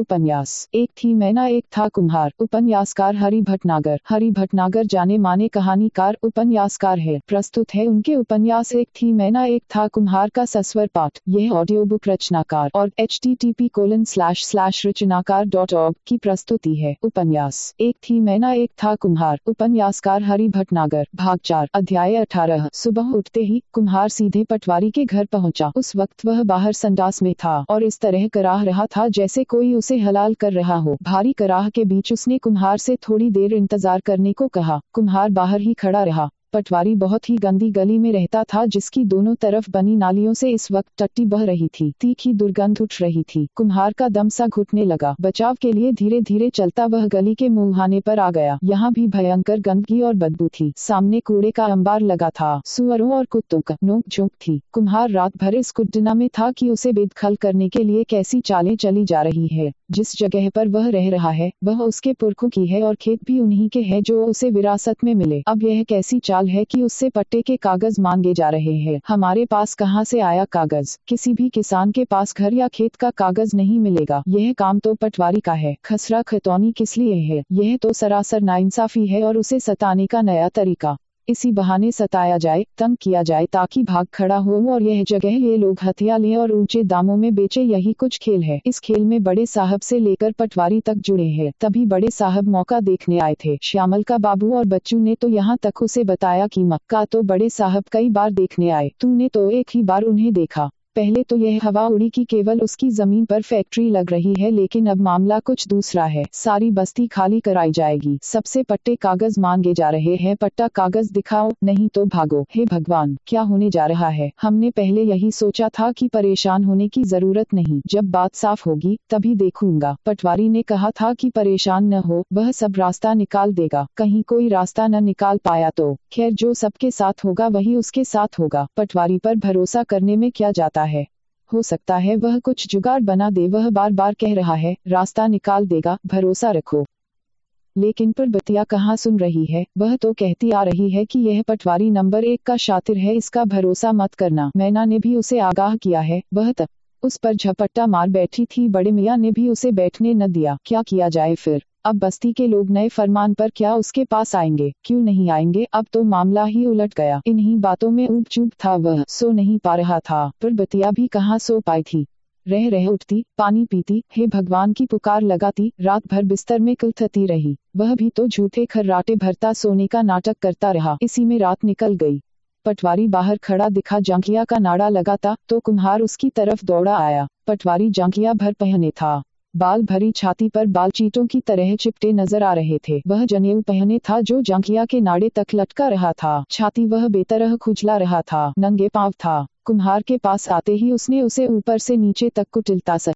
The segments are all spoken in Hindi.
उपन्यास। एक थी मैना, एक था कुम्हार। उपन्यासकार हरि भटनागर हरि भटनागर जाने माने कहानीकार उपन्यासकार है। प्रस्तुत है उनके उपन्यास एक थी मैना, एक था कुम्हार का सस्वर पाठ। यह ऑडियो बुक रचनाकार और H T T P colon slash slash Rachanakar dot org की प्रस्तुति है। उपन्यास। एक थी मैना, एक था कुम्हार। उपन्यासकार हरि भटनागर भाग चार, अध्याय अठारह। सुबह उठते ही कुम्हार सीधे पटवारी के घर पहुँचा। उस वक्त वह बाहर संडास में था और इस तरह कराह रहा था जैसे कोई उसे हलाल कर रहा हो। भारी कराह के बीच उसने कुम्हार से थोड़ी देर इंतज़ार करने को कहा। कुम्हार बाहर ही खड़ा रहा। पटवारी बहुत ही गंदी गली में रहता था, जिसकी दोनों तरफ़ बनी नालियों से इस वक्त टट्टी बह रही थी। तीखी दुर्गंध उठ रही थी। कुम्हार का दम सा घुटने लगा। बचाव के लिए धीरे धीरे चलता वह गली के मुहाने पर आ गया। यहाँ भी भयंकर गंदगी और बदबू थी। सामने कूड़े का अंबार लगा था। सुअरों और कुत्तों का नोक झोंक थी। कुम्हार रात भर इस कुड्डना में था की उसे बेदखल करने के लिए कैसी चालें चली जा रही है। जिस जगह पर वह रह रहा है, वह उसके पुरखों की है और खेत भी उन्हीं के है जो उसे विरासत में मिले। अब यह कैसी चाल है कि उससे पट्टे के कागज़ मांगे जा रहे हैं? हमारे पास कहाँ से आया कागज़? किसी भी किसान के पास घर या खेत का कागज़ नहीं मिलेगा। यह काम तो पटवारी का है। खसरा खतौनी किस लिए है? यह तो सरासर नाइंसाफी है और उसे सताने का नया तरीका। इसी बहाने सताया जाए, तंग किया जाए ताकि भाग खड़ा हो और यह जगह ये लोग हथिया लें और ऊँचे दामों में बेचे, यही कुछ खेल है। इस खेल में बड़े साहब से लेकर पटवारी तक जुड़े हैं। तभी बड़े साहब मौका देखने आए थे। श्यामल का बाबू और बच्चू ने तो यहाँ तक उसे बताया कि मक्का तो बड़े साहब कई बार देखने आए। तूने तो एक ही बार उन्हें देखा। पहले तो यह हवा उड़ी की केवल उसकी ज़मीन पर फैक्ट्री लग रही है, लेकिन अब मामला कुछ दूसरा है। सारी बस्ती खाली कराई जाएगी। सबसे पट्टे कागज़ मांगे जा रहे हैं। पट्टा कागज़ दिखाओ, नहीं तो भागो। हे भगवान, क्या होने जा रहा है? हमने पहले यही सोचा था कि परेशान होने की ज़रूरत नहीं। जब बात साफ़ होगी, तभी देखूँगा। पटवारी ने कहा था कि परेशान न हो, वह सब रास्ता निकाल देगा। कहीं कोई रास्ता न निकाल पाया तो। खैर, जो सबके साथ होगा, वही उसके साथ होगा। पटवारी पर भरोसा करने में क्या जाता सकता है। हो सकता है वह कुछ जुगाड़ बना दे, वह बार बार कह रहा है, रास्ता निकाल देगा, भरोसा रखो। लेकिन पर बतिया कहाँ सुन रही है? वह तो कहती आ रही है कि यह पटवारी नंबर एक का शातिर है, इसका भरोसा मत करना। मैना ने भी उसे आगाह किया है, वह तक उस पर झपट्टा मार बैठी थी, बड़े मियाँ ने भी उसे बैठने न दिया। क्या किया जाए फिर? अब बस्ती के लोग नए फरमान पर क्या उसके पास आएँगे? क्यों नहीं आएँगे? अब तो मामला ही उलट गया। इन्हीं बातों में ऊप चूप था वह। सो नहीं पा रहा था। पर बतिया भी कहाँ सो पाई थी? रह रह उठती, पानी पीती, हे भगवान की पुकार लगाती रात भर बिस्तर में कुलथती रही। वह भी तो झूठे खर्राटे भरता सोने का नाटक करता रहा। इसी में रात निकल गई। पटवारी बाहर खड़ा दिखा जांकिया का नाड़ा लगाता तो कुम्हार उसकी तरफ़ दौड़ा आया। पटवारी जांकिया भर पहने था। बाल भरी छाती पर बाल चीटों की तरह चिपटे नज़र आ रहे थे। वह जनेऊ पहने था जो जांकिया के नाड़े तक लटका रहा था। छाती वह बेतरह खुजला रहा था। नंगे पाव था। कुम्हार के पास आते ही उसने उसे ऊपर से नीचे तक कुटिलता सक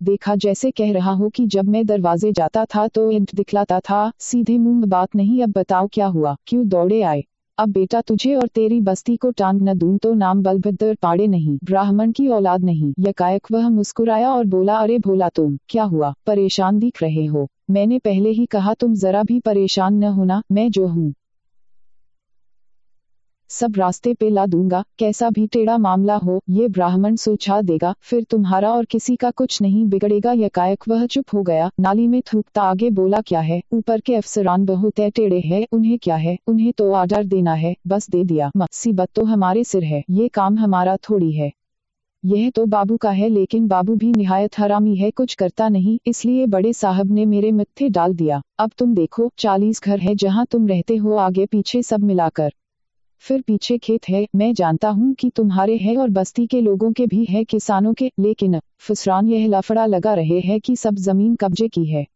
देखा। जैसे कह रहा हो कि जब मैं दरवाजे जाता था तो इंट दिखलाता था। सीधे मुँह बात नहीं। अब बताओ क्या हुआ? क्यों दौड़े आए? अब बेटा तुझे और तेरी बस्ती को टांग न दूँ तो नाम बलभद्र पाड़े नहीं, ब्राह्मण की औलाद नहीं। यकायक वह मुस्कुराया और बोला, अरे भोला तुम, क्या हुआ? परेशान दिख रहे हो। मैंने पहले ही कहा, तुम जरा भी परेशान न होना, मैं जो हूँ। सब रास्ते पे ला दूँगा, कैसा भी टेढ़ा मामला हो, ये ब्राह्मण सोचा देगा, फिर तुम्हारा और किसी का कुछ नहीं बिगड़ेगा यकायक वह चुप हो गया, नाली में थूकता आगे बोला, क्या है? ऊपर के अफसरान बहुत टेढ़े हैं, उन्हें क्या है? उन्हें तो ऑर्डर देना है, बस दे दिया, मुसीबत तो हमारे सिर है, ये काम हमारा थोड़ी है। यह तो बाबू का है, लेकिन बाबू भी निहायत हरामी है, कुछ करता नहीं, इसलिए बड़े साहब ने मेरे मिथ्थे डाल दिया, अब तुम देखो, चालीस घर है जहाँ तुम रहते हो, आगे पीछे सब मिलाकर। फिर पीछे खेत है, मैं जानता हूँ कि तुम्हारे हैं और बस्ती के लोगों के भी है किसानों के, लेकिन फसरान यह लफड़ा लगा रहे हैं कि सब ज़मीन कब्जे की है।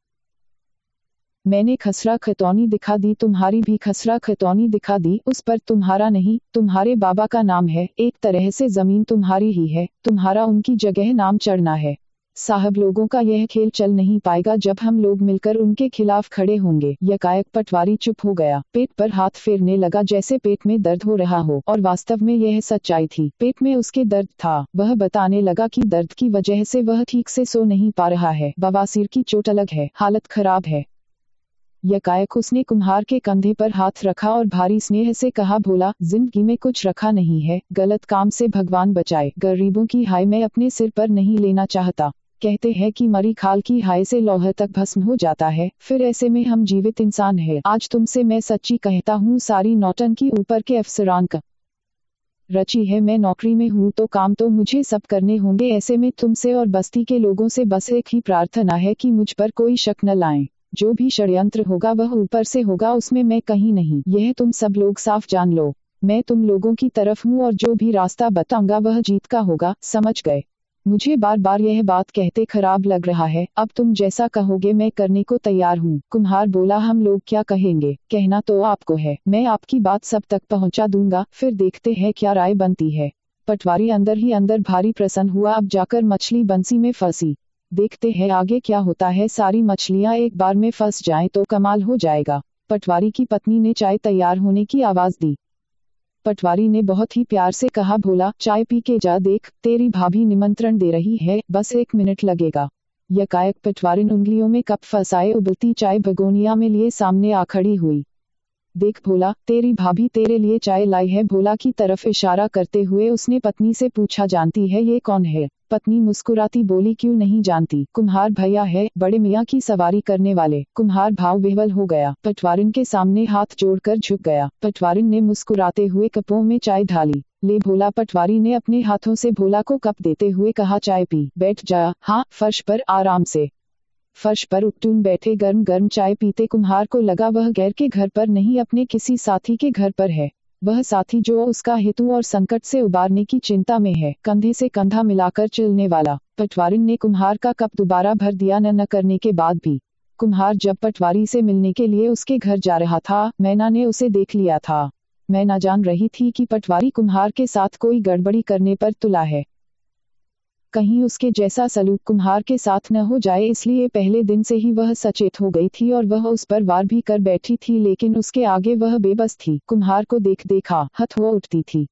मैंने खसरा खतौनी दिखा दी, तुम्हारी भी खसरा खतौनी दिखा दी, उस पर तुम्हारा नहीं, तुम्हारे बाबा का नाम है, एक तरह से ज़मीन तुम्हारी ही है, तुम्हारा उनकी जगह नाम चढ़ना है। साहब, लोगों का यह खेल चल नहीं पाएगा जब हम लोग मिलकर उनके खिलाफ खड़े होंगे। यकायक पटवारी चुप हो गया। पेट पर हाथ फेरने लगा जैसे पेट में दर्द हो रहा हो, और वास्तव में यह सच्चाई थी। पेट में उसके दर्द था। वह बताने लगा कि दर्द की वजह से वह ठीक से सो नहीं पा रहा है। बवासीर की चोट अलग है। हालत खराब है। यकायक उसने कुम्हार के कंधे पर हाथ रखा और भारी स्नेह से कहा, भोला, ज़िंदगी में कुछ रखा नहीं है। गलत काम से भगवान बचाए। गरीबों की हाय मैं अपने सिर पर नहीं लेना चाहता। कहते हैं कि मरी खाल की हाय से लौह तक भस्म हो जाता है, फिर ऐसे में हम जीवित इंसान है। आज तुमसे मैं सच्ची कहता हूँ, सारी नौटन की ऊपर के अफसरान का रची है, मैं नौकरी में हूँ तो काम तो मुझे सब करने होंगे। ऐसे में तुमसे और बस्ती के लोगों से बस एक ही प्रार्थना है कि मुझ पर कोई शक न लाएँ। जो भी षड्यंत्र होगा वह ऊपर से होगा, उसमें मैं कहीं नहीं। यह तुम सब लोग साफ़ जान लो। मैं तुम लोगों की तरफ़ हूँ और जो भी रास्ता बताऊँगा वह जीत का होगा, समझ गए। मुझे बार बार यह बात कहते खराब लग रहा है, अब तुम जैसा कहोगे मैं करने को तैयार हूँ। कुम्हार बोला, हम लोग क्या कहेंगे? कहना तो आपको है। मैं आपकी बात सब तक पहुँचा दूँगा, फिर देखते हैं क्या राय बनती है। पटवारी अंदर ही अंदर भारी प्रसन्न हुआ, अब जाकर मछली बंसी में फंसी। देखते हैं आगे क्या होता है, सारी मछलियाँ एक बार में फंस जाए तो कमाल हो जाएगा। पटवारी की पत्नी ने चाय तैयार होने की आवाज़ दी। पटवारी ने बहुत ही प्यार से कहा, भोला, चाय पी के जा, देख, तेरी भाभी निमंत्रण दे रही है, बस एक मिनट लगेगा यकायक पटवारी उंगलियों में कप फंसाए, उबलती चाय भगोनिया में लिए सामने आ खड़ी हुई। देख भोला, तेरी भाभी तेरे लिए चाय लाई है, भोला की तरफ़ इशारा करते हुए उसने पत्नी से पूछा, जानती है, ये कौन है? पत्नी मुस्कुराती बोली, क्यों नहीं जानती? कुम्हार भैया है, बड़े मियाँ की सवारी करने वाले। कुम्हार भाव विवल हो गया। पटवारिन के सामने हाथ जोड़कर झुक गया। पटवारिन ने मुस्कुराते हुए कपों में चाय ढाली। ले भोला, पटवारी ने अपने हाथों से भोला को कप देते हुए कहा, चाय पी। बैठ जा। हाँ फर्श पर, आराम से। फर्श पर उपटून बैठे गर्म गर्म चाय पीते कुम्हार को लगा, वह गैर के घर पर नहीं, अपने किसी साथी के घर पर है। वह साथी जो उसका हेतु और संकट से उबारने की चिंता में है, कंधे से कंधा मिलाकर चलने वाला। पटवारी ने कुम्हार का कप दोबारा भर दिया न न करने के बाद भी। कुम्हार जब पटवारी से मिलने के लिए उसके घर जा रहा था, मैना ने उसे देख लिया था। मैं न जान रही थी कि पटवारी कुम्हार के साथ कोई गड़बड़ी करने पर तुला है। कहीं उसके जैसा सलूक कुम्हार के साथ न हो जाए, इसलिए पहले दिन से ही वह सचेत हो गई थी और वह उस पर वार भी कर बैठी थी, लेकिन उसके आगे वह बेबस थी। कुम्हार को देख देखा, हथ हो उठती थी।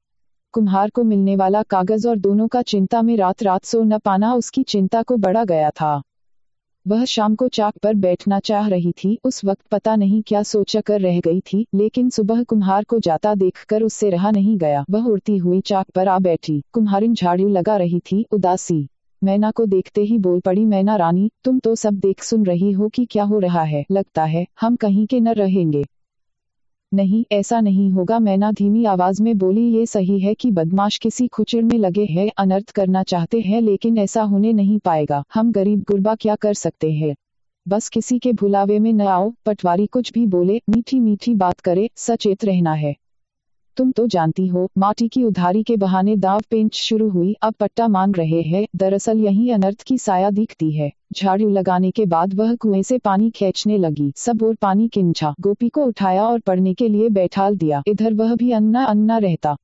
कुम्हार को मिलने वाला कागज़ और दोनों का चिंता में रात रात सो न पाना उसकी चिंता को बढ़ा गया था। वह शाम को चाक पर बैठना चाह रही थी। उस वक्त पता नहीं क्या सोचा कर रह गई थी, लेकिन सुबह कुम्हार को जाता देखकर उससे रहा नहीं गया। वह उड़ती हुई चाक पर आ बैठी। कुम्हारिन झाड़ू लगा रही थी। उदासी। मैना को देखते ही बोल पड़ी, मैना रानी, तुम तो सब देख सुन रही हो कि क्या हो रहा है। लगता है, हम कहीं के न रहेंगे। नहीं, ऐसा नहीं होगा। मैना धीमी आवाज़ में बोली, ये सही है कि बदमाश किसी खुचड़ में लगे हैं, अनर्थ करना चाहते हैं, लेकिन ऐसा होने नहीं पाएगा। हम गरीब गुरबा क्या कर सकते हैं? बस किसी के भुलावे में न आओ। पटवारी कुछ भी बोले मीठी मीठी बात करे, सचेत रहना है। तुम तो जानती हो, माटी की उधारी के बहाने दाव पेंच शुरू हुई, अब पट्टा मांग रहे हैं, दरअसल यही अनर्थ की साया दिखती है। झाड़ू लगाने के बाद वह कुएँ से पानी खींचने लगी, सब और पानी किंचा, गोपी को उठाया और पढ़ने के लिए बैठाल दिया, इधर वह भी अन्ना अन्ना रहता।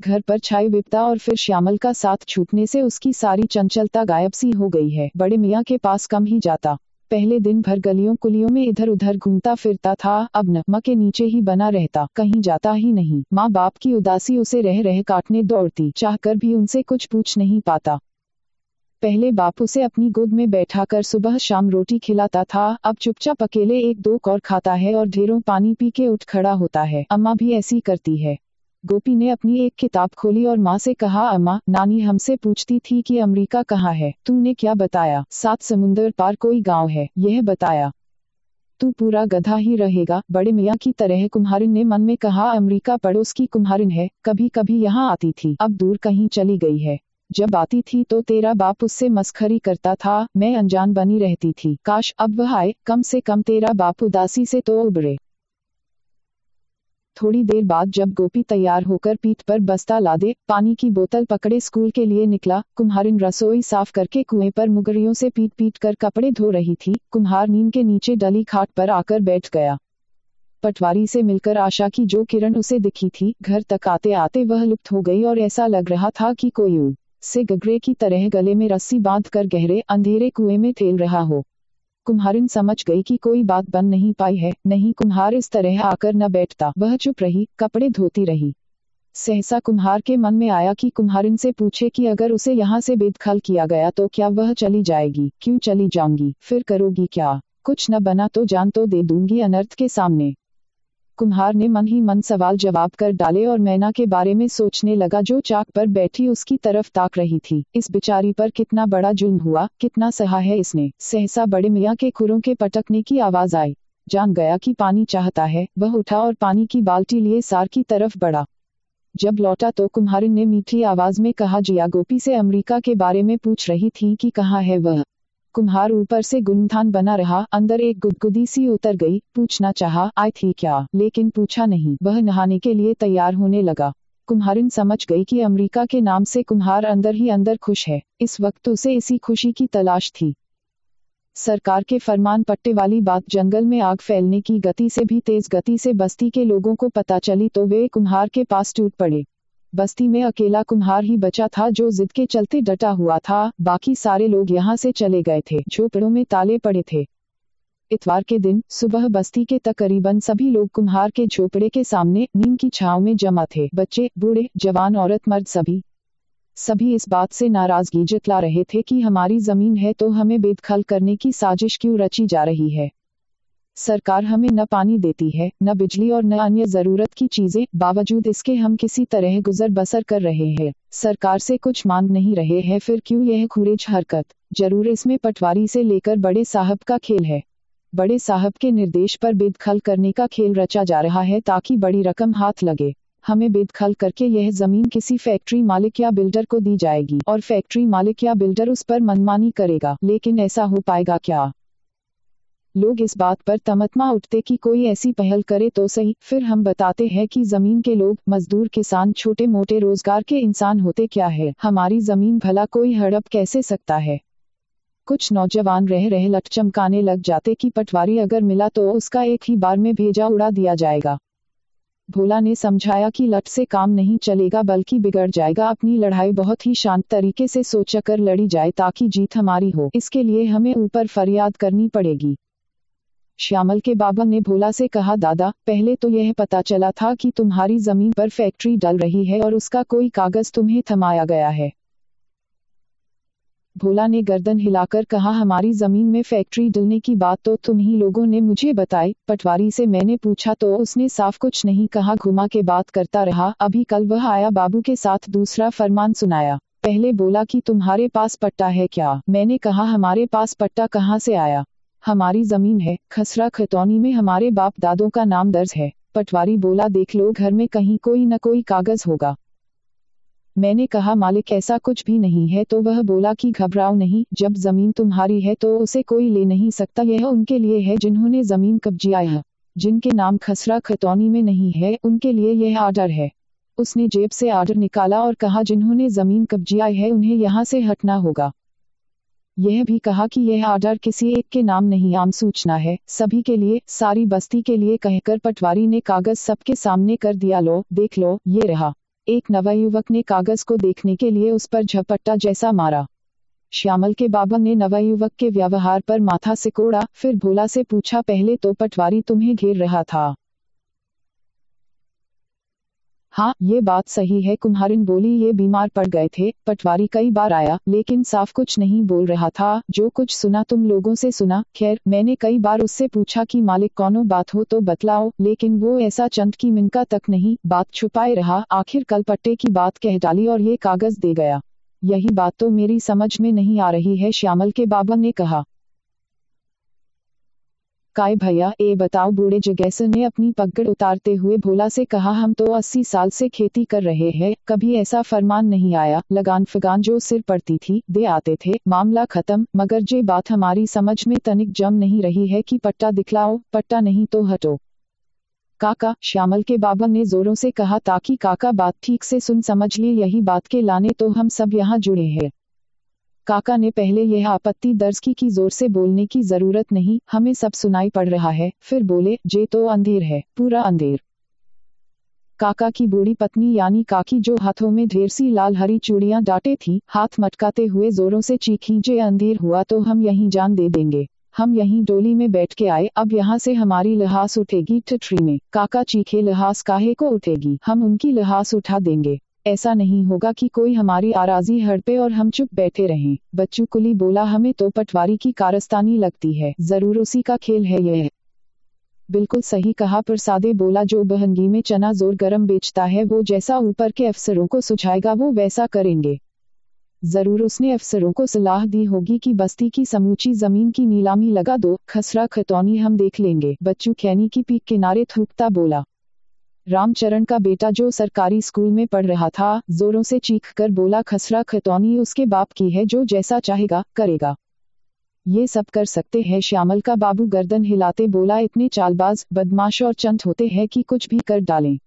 घर पर छाई विपता और फिर श्यामल का साथ छूटने से उसकी सारी चंचलता गायब सी हो गई है, बड़े मियाँ के पास कम ही जाता। पहले दिन भर गलियों कुलियों में इधर उधर घूमता फिरता था, अब नकमा के नीचे ही बना रहता, कहीं जाता ही नहीं। माँ बाप की उदासी उसे रह रह काटने दौड़ती, चाहकर भी उनसे कुछ पूछ नहीं पाता। पहले बाप उसे अपनी गोद में बैठाकर सुबह शाम रोटी खिलाता था, अब चुपचाप अकेले एक दो कौर खाता है और ढेरों पानी पी के उठ खड़ा होता है। अम्मा भी ऐसी करती है। गोपी ने अपनी एक किताब खोली और माँ से कहा, अम्मा, नानी हमसे पूछती थी कि अमेरिका कहाँ है। तूने क्या बताया? सात समुंदर पार कोई गाँव है। यह बताया। तू पूरा गधा ही रहेगा। बड़े मियाँ की तरह कुम्हारिन ने मन में कहा, अमेरिका पड़ोस की कुम्हारिन है। कभी कभी यहाँ आती थी। अब दूर कहीं चली गई है। जब आती थी तो तेरा बाप उससे मस्खरी करता था। मैं अनजान बनी रहती थी। काश अब वह आए। कम से कम तेरा बाप उदासी से तो उबरे। थोड़ी देर बाद जब गोपी तैयार होकर पीठ पर बस्ता लादे, पानी की बोतल पकड़े स्कूल के लिए निकला, कुम्हारिन रसोई साफ़ करके कुएँ पर मुगरियों से पीट पीट कर कपड़े धो रही थी, कुम्हार नींद के नीचे डली खाट पर आकर बैठ गया। पटवारी से मिलकर आशा की जो किरण उसे दिखी थी, घर तक आते आते वह लुप्त हो गई और ऐसा लग रहा था कि कोई से गगरे की तरह गले में रस्सी बाँध कर गहरे, अंधेरे कुएँ में ठेल रहा हो। कुम्हारिन समझ गई कि कोई बात बन नहीं पाई है, नहीं कुम्हार इस तरह आकर न बैठता। वह चुप रही, कपड़े धोती रही। सहसा कुम्हार के मन में आया कि कुम्हारिन से पूछे कि अगर उसे यहाँ से बेदखल किया गया तो क्या वह चली जाएगी, क्यों चली जाऊँगी, फिर करोगी क्या? कुछ न बना तो जान तो दे दूँगी अनर्थ के सामने। कुम्हार ने मन ही मन सवाल जवाब कर डाले और मैना के बारे में सोचने लगा जो चाक पर बैठी उसकी तरफ़ ताक रही थी। इस बिचारी पर कितना बड़ा जुल्म हुआ, कितना सहा है इसने। सहसा बड़े मियाँ के खुरों के पटकने की आवाज़ आई। जान गया कि पानी चाहता है, वह उठा और पानी की बाल्टी लिए सार की तरफ़ बढ़ा। जब लौटा तो कुम्हारिन ने मीठी आवाज़ में कहा, जिया गोपी से अमेरिका के बारे में पूछ रही थी कि कहाँ है वह? कुम्हार ऊपर से गुणधान बना रहा, अंदर एक गुदगुदी सी उतर गई, पूछना चाहा आई थी क्या? लेकिन पूछा नहीं, वह नहाने के लिए तैयार होने लगा। कुम्हारिन समझ गई कि अमेरिका के नाम से कुम्हार अंदर ही अंदर खुश है। इस वक्त उसे इसी खुशी की तलाश थी। सरकार के फरमान पट्टे वाली बात जंगल में आग फैलने की गति से भी तेज गति से बस्ती के लोगों को पता चली तो वे कुम्हार के पास टूट पड़े। बस्ती में अकेला कुम्हार ही बचा था जो जिद के चलते डटा हुआ था। बाकी सारे लोग यहाँ से चले गए थे, झोपड़ों में ताले पड़े थे। इतवार के दिन, सुबह बस्ती के तकरीबन सभी लोग कुम्हार के झोपड़े के सामने नीम की छाव में जमा थे। बच्चे, बूढ़े, जवान, औरत, मर्द सभी। सभी इस बात से नाराज़गी जतला रहे थे कि हमारी ज़मीन है तो हमें बेदखल करने की साजिश क्यों रची जा रही है? सरकार हमें न पानी देती है, न बिजली और न अन्य ज़रूरत की चीज़ें, बावजूद इसके हम किसी तरह गुजर बसर कर रहे हैं। सरकार से कुछ मांग नहीं रहे हैं, फिर क्यों यह खुरेज हरकत? ज़रूर इसमें पटवारी से लेकर बड़े साहब का खेल है। बड़े साहब के निर्देश पर बेदखल करने का खेल रचा जा रहा है ताकि बड़ी रकम हाथ लगे। हमें बेदखल करके यह ज़मीन किसी फैक्ट्री मालिक या बिल्डर को दी जाएगी और फैक्ट्री मालिक या बिल्डर उस पर मनमानी करेगा, लेकिन ऐसा हो पाएगा क्या? लोग इस बात पर तमतमा उठते कि कोई ऐसी पहल करे तो सही, फिर हम बताते हैं कि ज़मीन के लोग, मजदूर, किसान छोटे मोटे रोज़गार के इंसान होते क्या है? हमारी ज़मीन भला कोई हड़प कैसे सकता है? कुछ नौजवान रह रहे लट चमकाने लग जाते कि पटवारी अगर मिला तो उसका एक ही बार में भेजा उड़ा दिया जाएगा। भोला ने समझाया कि लट से काम नहीं चलेगा बल्कि बिगड़ जाएगा। अपनी लड़ाई बहुत ही शांत तरीके से सोचकर लड़ी जाए ताकि जीत हमारी हो। इसके लिए हमें ऊपर फरियाद करनी पड़ेगी। श्यामल के बाबा ने भोला से कहा, दादा, पहले तो यह पता चला था कि तुम्हारी ज़मीन पर फैक्ट्री डल रही है और उसका कोई कागज़ तुम्हें थमाया गया है। भोला ने गर्दन हिलाकर कहा, हमारी ज़मीन में फैक्ट्री डलने की बात तो तुम ही लोगों ने मुझे बताई, पटवारी से मैंने पूछा तो उसने साफ़ कुछ नहीं कहा, घुमा के बात करता रहा, अभी कल वह आया, बाबू के साथ दूसरा फरमान सुनाया, पहले बोला कि तुम्हारे पास पट्टा है क्या? मैंने कहा, हमारे पास पट्टा कहाँ से आया? हमारी ज़मीन है, खसरा खतौनी में हमारे बाप दादों का नाम दर्ज है, पटवारी बोला, देख लो, घर में कहीं कोई न कोई कागज़ होगा। मैंने कहा, मालिक, ऐसा कुछ भी नहीं है। तो वह बोला कि, घबराओ नहीं, जब ज़मीन तुम्हारी है तो उसे कोई ले नहीं सकता। यह उनके लिए है जिन्होंने ज़मीन कब्जिया है, जिनके नाम खसरा खतौनी में नहीं है, उनके लिए यह आर्डर है। उसने जेब से आर्डर निकाला और कहा, जिन्होंने ज़मीन कब्जिया है, उन्हें यहाँ से हटना होगा। यह भी कहा कि यह आर्डर किसी एक के नाम नहीं, आम सूचना है। सभी के लिए, सारी बस्ती के लिए कहकर पटवारी ने कागज़ सबके सामने कर दिया, लो, देख लो, ये रहा। एक नवयुवक ने कागज़ को देखने के लिए उस पर झपट्टा जैसा मारा। श्यामल के बाबा ने नवयुवक के व्यवहार पर माथा सिकोड़ा, फिर भोला से पूछा, पहले तो पटवारी तुम्हें घेर रहा था। हाँ ये बात सही है, कुम्हारिन बोली ये बीमार पड़ गए थे, पटवारी कई बार आया, लेकिन साफ़ कुछ नहीं बोल रहा था, जो कुछ सुना तुम लोगों से सुना, खैर, मैंने कई बार उससे पूछा कि मालिक कौनो बात हो तो बतलाओ, लेकिन वो ऐसा चंद की मिनका तक नहीं, बात छुपाए रहा, आखिर कल पट्टे की बात कह डाली और ये कागज़ दे गया। यही बात तो मेरी समझ में नहीं आ रही है, श्यामल के बाबा ने कहा। काय भैया, ए बताओ बूढ़े जगैसर ने अपनी पगड़ उतारते हुए भोला से कहा, हम तो अस्सी साल से खेती कर रहे हैं, कभी ऐसा फरमान नहीं आया। लगान फगान जो सिर पड़ती थी, दे आते थे। मामला खत्म, मगर जे बात हमारी समझ में तनिक जम नहीं रही है कि पट्टा दिखलाओ, पट्टा नहीं तो हटो। काका, श्यामल के बाबा ने जोरों से कहा, ताकि काका बात ठीक से सुन समझ लिए यही बात के लाने तो हम सब यहाँ जुड़े हैं। काका ने पहले यह आपत्ति दर्ज की कि ज़ोर से बोलने की ज़रूरत नहीं, हमें सब सुनाई पड़ रहा है, फिर बोले, जे तो अंधेर है, पूरा अंधेर। काका की बूढ़ी पत्नी यानी काकी जो हाथों में ढेर सी लाल हरी चूड़ियाँ डाटे थी, हाथ मटकाते हुए जोरों से चीखी, जे अंधेर हुआ तो हम यहीं जान दे देंगे। हम यहीं डोली में बैठ के आए, अब यहाँ से हमारी लिहास उठेगी ठिठरी में। काका चीखे, लिहास काहे को उठेगी? हम उनकी लिहास उठा देंगे। ऐसा नहीं होगा कि कोई हमारी आराजी हड़पे और हम चुप बैठे रहें। बच्चू कुली बोला, हमें तो पटवारी की कारस्तानी लगती है। ज़रूर उसी का खेल है यह बिल्कुल सही कहा, प्रसादे बोला, जो बहंगी में चना ज़ोर गरम बेचता है, वो जैसा ऊपर के अफसरों को सुझाएगा, वो वैसा करेंगे। ज़रूर उसने अफसरों को सलाह दी होगी कि बस्ती की समूची ज़मीन की नीलामी लगा दो। खसरा खतौनी हम देख लेंगे। बच्चू खैनी की पीक किनारे थूकता बोला रामचरण का बेटा जो सरकारी स्कूल में पढ़ रहा था, जोरों से चीख कर बोला, खसरा खतौनी उसके बाप की है, जो जैसा चाहेगा, करेगा। ये सब कर सकते हैं, श्यामल का बाबू गर्दन हिलाते बोला, इतने चालबाज, बदमाश और चंट होते हैं कि कुछ भी कर डालें।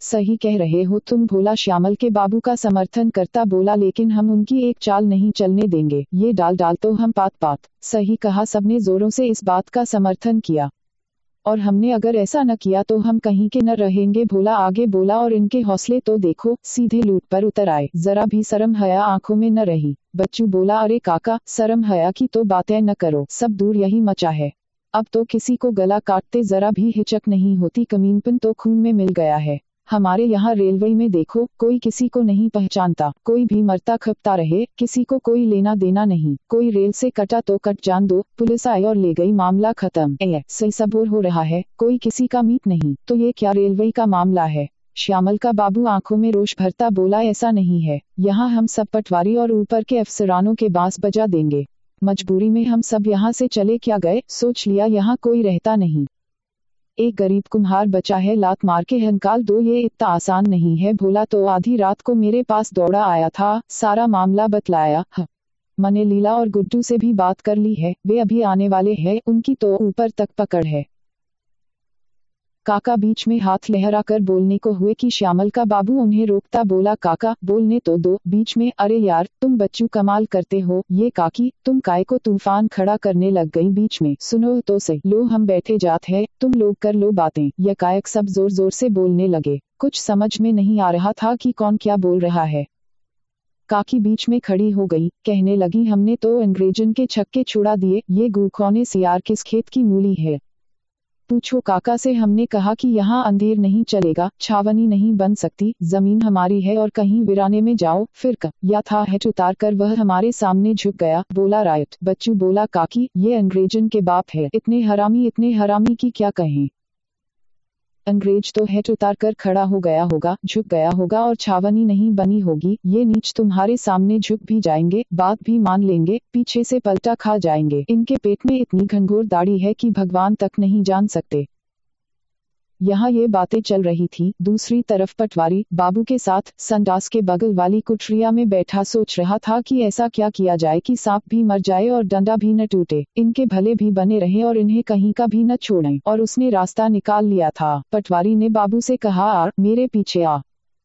सही कह रहे हो तुम भोला श्यामल के बाबू का समर्थन करता बोला, लेकिन हम उनकी एक चाल नहीं चलने देंगे। ये डाल डाल तो हम पात पात सही कहा, सबने जोरों से इस बात का समर्थन किया। और हमने अगर ऐसा न किया तो हम कहीं के न रहेंगे, भोला आगे बोला और इनके हौसले तो देखो, सीधे लूट पर उतर आए। जरा भी शर्म हया आँखों में न रही। बच्चू बोला, अरे काका, शर्म हया की तो बातें न करो, सब दूर यही मचा है। अब तो किसी को गला काटते जरा भी हिचक नहीं होती, कमीनपन तो खून में मिल गया है। हमारे यहाँ रेलवे में देखो, कोई किसी को नहीं पहचानता, कोई भी मरता खपता रहे, किसी को कोई लेना देना नहीं, कोई रेल से कटा तो कट जान दो, पुलिस आई और ले गई, मामला खत्म। सही सबूर हो रहा है, कोई किसी का मीट नहीं तो ये क्या रेलवे का मामला है? श्यामल का बाबू आँखों में रोष भरता बोला, ऐसा नहीं है, यहाँ हम सब पटवारी और ऊपर के अफसरानों के बाँस बजा देंगे। मजबूरी में हम सब यहाँ से चले, क्या गए? सोच लिया, यहाँ कोई रहता नहीं। एक गरीब कुम्हार बचा है, लात मार के हनकाल दो, ये इतना आसान नहीं है, भोला तो आधी रात को मेरे पास दौड़ा आया था, सारा मामला बतलाया मैंने लीला और गुड्डू से भी बात कर ली है, वे अभी आने वाले हैं, उनकी तो ऊपर तक पकड़ है। काका बीच में हाथ लहरा कर बोलने को हुए कि श्यामल का बाबू उन्हें रोकता बोला, काका, बोलने तो दो, बीच में, अरे यार, तुम बच्चू कमाल करते हो, ये काकी, तुम काय को तूफ़ान खड़ा करने लग गई बीच में, सुनो तो से लो हम बैठे जात है, तुम लोग कर लो बातें यह कायक सब ज़ोर ज़ोर से बोलने लगे, कुछ समझ में नहीं आ रहा था कि कौन क्या बोल रहा है। काकी बीच में खड़ी हो गई, कहने लगी, हमने तो अंग्रेजन के छक्के छुड़ा दिए, ये गुखौने सियार किस खेत की मूली है? पूछो, काका से हमने कहा कि यहाँ अंधेर नहीं चलेगा, छावनी नहीं बन सकती, ज़मीन हमारी है और कहीं बिराने में जाओ, फिर का, या था हेट उतार कर वह हमारे सामने झुक गया, बोला रायट, बच्चू बोला, काकी, ये अंग्रेजन के बाप है, इतने हरामी इतने हरामी की क्या कहें। अंग्रेज़ तो हेट उतार कर खड़ा हो गया होगा, झुक गया होगा और छावनी नहीं बनी होगी। ये नीच तुम्हारे सामने झुक भी जाएँगे, बात भी मान लेंगे, पीछे से पलटा खा जाएँगे। इनके पेट में इतनी घनघोर दाढ़ी है कि भगवान तक नहीं जान सकते। यहाँ ये बातें चल रही थी। दूसरी तरफ़ पटवारी बाबू के साथ संडास के बगल वाली कुठरिया में बैठा सोच रहा था कि ऐसा क्या किया जाए कि सांप भी मर जाए और डंडा भी न टूटे। इनके भले भी बने रहे और इन्हें कहीं का भी न छोड़े। और उसने रास्ता निकाल लिया था। पटवारी ने बाबू से कहा मेरे पीछे आ।